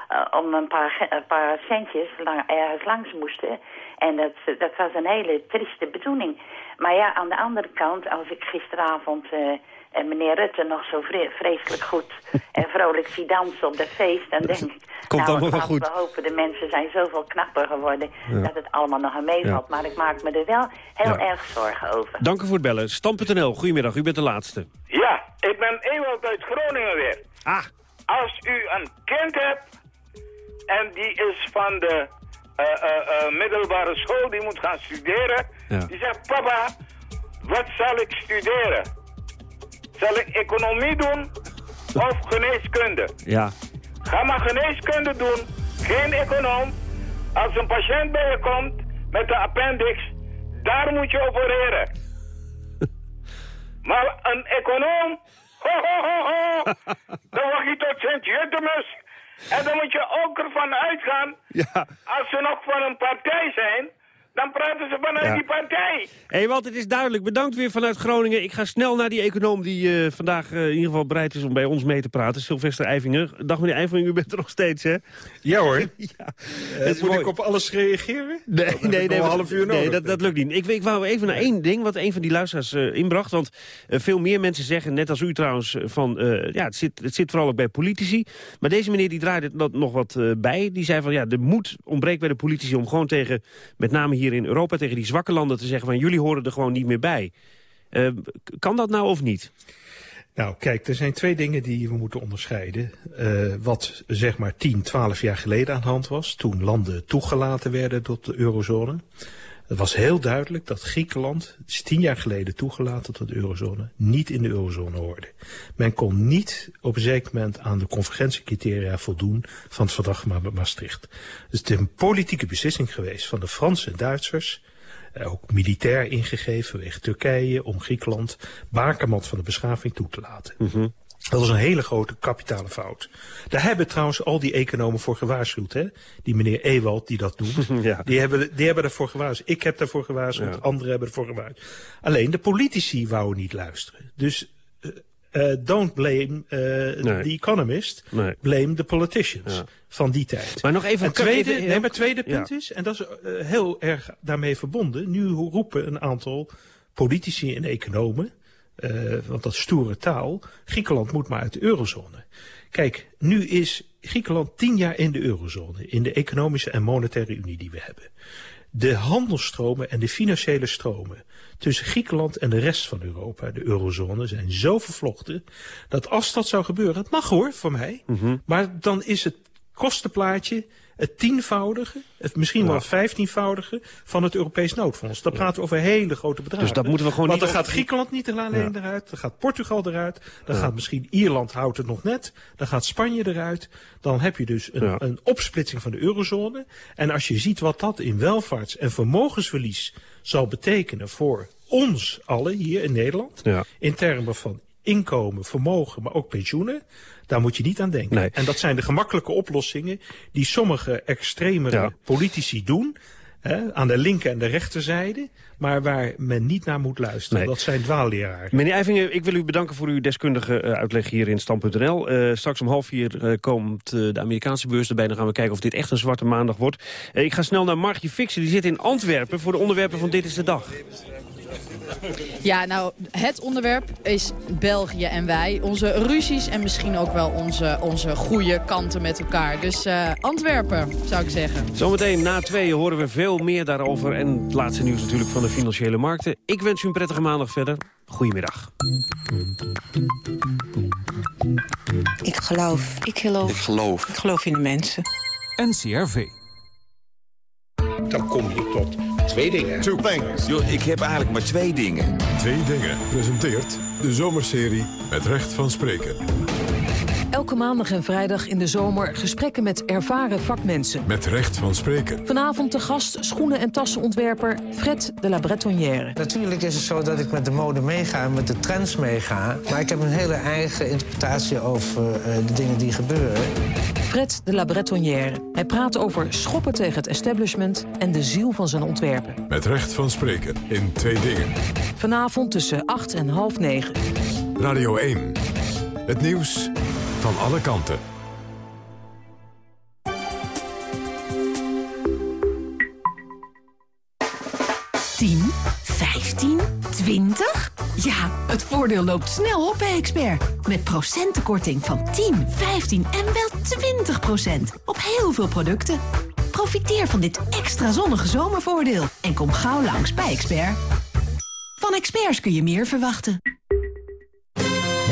eh, om een paar, een paar centjes lang, ergens langs moesten. En dat, dat was een hele trieste bedoeling. Maar ja, aan de andere kant, als ik gisteravond eh, eh, meneer Rutte nog zo vre- vreselijk goed en vrolijk zie dansen op dat feest, dan denk ik... komt nou, allemaal goed. we hopen, de mensen zijn zoveel knapper geworden Ja. dat het allemaal nog een meevalt. Ja. Maar ik maak me er wel heel Ja. erg zorgen over. Dank u voor het bellen. Stand.nl, goedemiddag. U bent de laatste. Ja, ik ben Ewald uit Groningen weer. Ah. Als u een kind hebt en die is van de eh, eh, eh, middelbare school, die moet gaan studeren. Ja. Die zegt, papa, wat zal ik studeren? Zal ik economie doen of geneeskunde? Ja. Ga maar geneeskunde doen, geen econoom. Als een patiënt bij je komt met de appendix, daar moet je opereren. maar een econoom, ho ho ho ho, dan wacht je tot Sint-Jutemus. En dan moet je ook ervan uitgaan, Ja. als ze nog van een partij zijn, dan praten ze vanuit Ja. die partij. Hé, want het is duidelijk. Bedankt weer vanuit Groningen. Ik ga snel naar die econoom die eh, vandaag eh, in ieder geval bereid is om bij ons mee te praten. Sylvester Eivinger. Dag meneer Eivinger, u bent er nog steeds, hè? Ja hoor. ja. Eh, moet mooi. ik op alles reageren? Nee, nee, nee, nog een half uur nee nodig. dat, dat lukt niet. Ik, ik wou even naar één ding wat een van die luisteraars eh, inbracht. Want veel meer mensen zeggen, net als u trouwens, van eh, ja, het zit, het zit vooral ook bij politici. Maar deze meneer die draaide dat nog wat eh, bij. Die zei van ja, de moed ontbreekt bij de politici om gewoon tegen, met name hier in Europa, tegen die zwakke landen te zeggen van jullie horen er gewoon niet meer bij. Eh, kan dat nou of niet? Nou, kijk, er zijn twee dingen die we moeten onderscheiden. Eh, wat zeg maar 10, 12 jaar geleden aan de hand was, toen landen toegelaten werden tot de eurozone. Het was heel duidelijk dat Griekenland, het is tien jaar geleden toegelaten tot de eurozone, niet in de eurozone hoorde. Men kon niet op een zeker moment aan de convergentiecriteria voldoen van het verdrag Maastricht. Dus het is een politieke beslissing geweest van de Fransen en Duitsers, eh, ook militair ingegeven vanwege Turkije, om Griekenland, bakermat van de beschaving toe te laten. Dat was een hele grote kapitale fout. Daar hebben trouwens al die economen voor gewaarschuwd. Hè? Die meneer Ewald die dat doet. Ja. die, hebben, die hebben ervoor gewaarschuwd. Ik heb daarvoor gewaarschuwd. Ja. Anderen hebben ervoor gewaarschuwd. Alleen de politici wouden niet luisteren. Dus eh, eh, don't blame Nee. the economist. Nee. Blame the politicians Ja. van die tijd. Maar nog even... En tweede, even- nee, maar tweede Ja. punt is, en dat is heel erg daarmee verbonden. Nu roepen een aantal politici en economen, eh, want dat is stoere taal, Griekenland moet maar uit de eurozone. Kijk, nu is Griekenland tien jaar in de eurozone, in de economische en monetaire unie die we hebben. De handelsstromen en de financiële stromen tussen Griekenland en de rest van Europa, de eurozone, zijn zo vervlochten dat als dat zou gebeuren, het mag hoor, voor mij, maar dan is het kostenplaatje het tienvoudige, het misschien wel het vijftienvoudige van het Europees noodfonds. Dan praten we over hele grote bedragen. Dus dat moeten we gewoon Want dan gaat Griekenland niet alleen eruit, dan gaat Portugal eruit, dan gaat misschien Ierland houdt het nog net, dan gaat Spanje eruit. Dan heb je dus een, een opsplitsing van de eurozone. En als je ziet wat dat in welvaarts- en vermogensverlies zal betekenen voor ons allen hier in Nederland, Ja. in termen van inkomen, vermogen, maar ook pensioenen, daar moet je niet aan denken. Nee. En dat zijn de gemakkelijke oplossingen die sommige extremere Ja. politici doen, hè, aan de linker en de rechterzijde, maar waar men niet naar moet luisteren. Nee. Dat zijn dwaalleraren. Meneer Eivinger, ik wil u bedanken voor uw deskundige eh, uitleg hier in Stand.nl. Eh, straks om half vier eh, komt de Amerikaanse beurs erbij. Dan gaan we kijken of dit echt een zwarte maandag wordt. Ik ga snel naar Margje Fixen, die zit in Antwerpen... voor de onderwerpen van Dit is de Dag. Ja, nou, het onderwerp is België en wij. Onze ruzies en misschien ook wel onze, onze goede kanten met elkaar. Dus eh, Antwerpen, zou ik zeggen. Zometeen na tweeën horen we veel meer daarover... en het laatste nieuws natuurlijk van de financiële markten. Ik wens u een prettige maandag verder. Goedemiddag. Ik geloof. Ik geloof. Ik geloof. Ik geloof in de mensen. NCRV. Dan kom je tot twee dingen. Two things. Yo, ik heb eigenlijk maar twee dingen. Twee dingen presenteert de zomerserie Het Recht van Spreken. Elke maandag en vrijdag in de zomer gesprekken met ervaren vakmensen. Met Recht van Spreken. Vanavond te gast schoenen- en tassenontwerper Fred de la Bretonnière. Natuurlijk is het zo dat ik met de mode meega en met de trends meega. Maar ik heb een hele eigen interpretatie over eh, de dingen die gebeuren. Fred de la Bretonnière. Hij praat over schoppen tegen het establishment en de ziel van zijn ontwerpen. Met Recht van Spreken in Twee Dingen. Vanavond tussen 8 en half 9. Radio 1. Het nieuws van alle kanten. Tien, 15, 20? Het voordeel loopt snel op bij Expert. Met procentenkorting van 10, 15 en wel 20 procent. Op heel veel producten. Profiteer van dit extra zonnige zomervoordeel. En kom gauw langs bij Expert. Van experts kun je meer verwachten.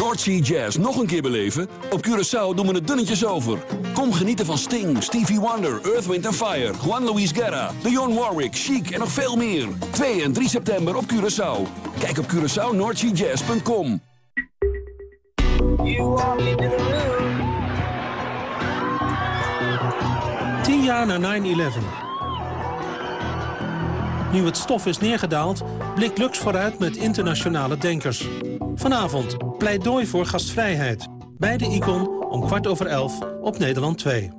Noordsea Jazz nog een keer beleven? Op Curaçao doen we het dunnetjes over. Kom genieten van Sting, Stevie Wonder, Earth, Wind Fire... Juan Luis Guerra, Dionne Warwick, Chic en nog veel meer. 2 en 3 september op Curaçao. Kijk op room. Tien jaar na 9-11. Nu het stof is neergedaald, blikt Lux vooruit met internationale denkers. Vanavond pleidooi voor gastvrijheid. Bij de Icon om kwart over elf op Nederland 2.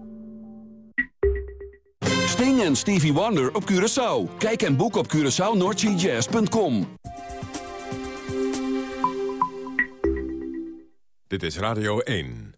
Sting en Stevie Wonder op Curaçao. Kijk en boek op CuraçaoNordGJazz.com. Dit is Radio 1.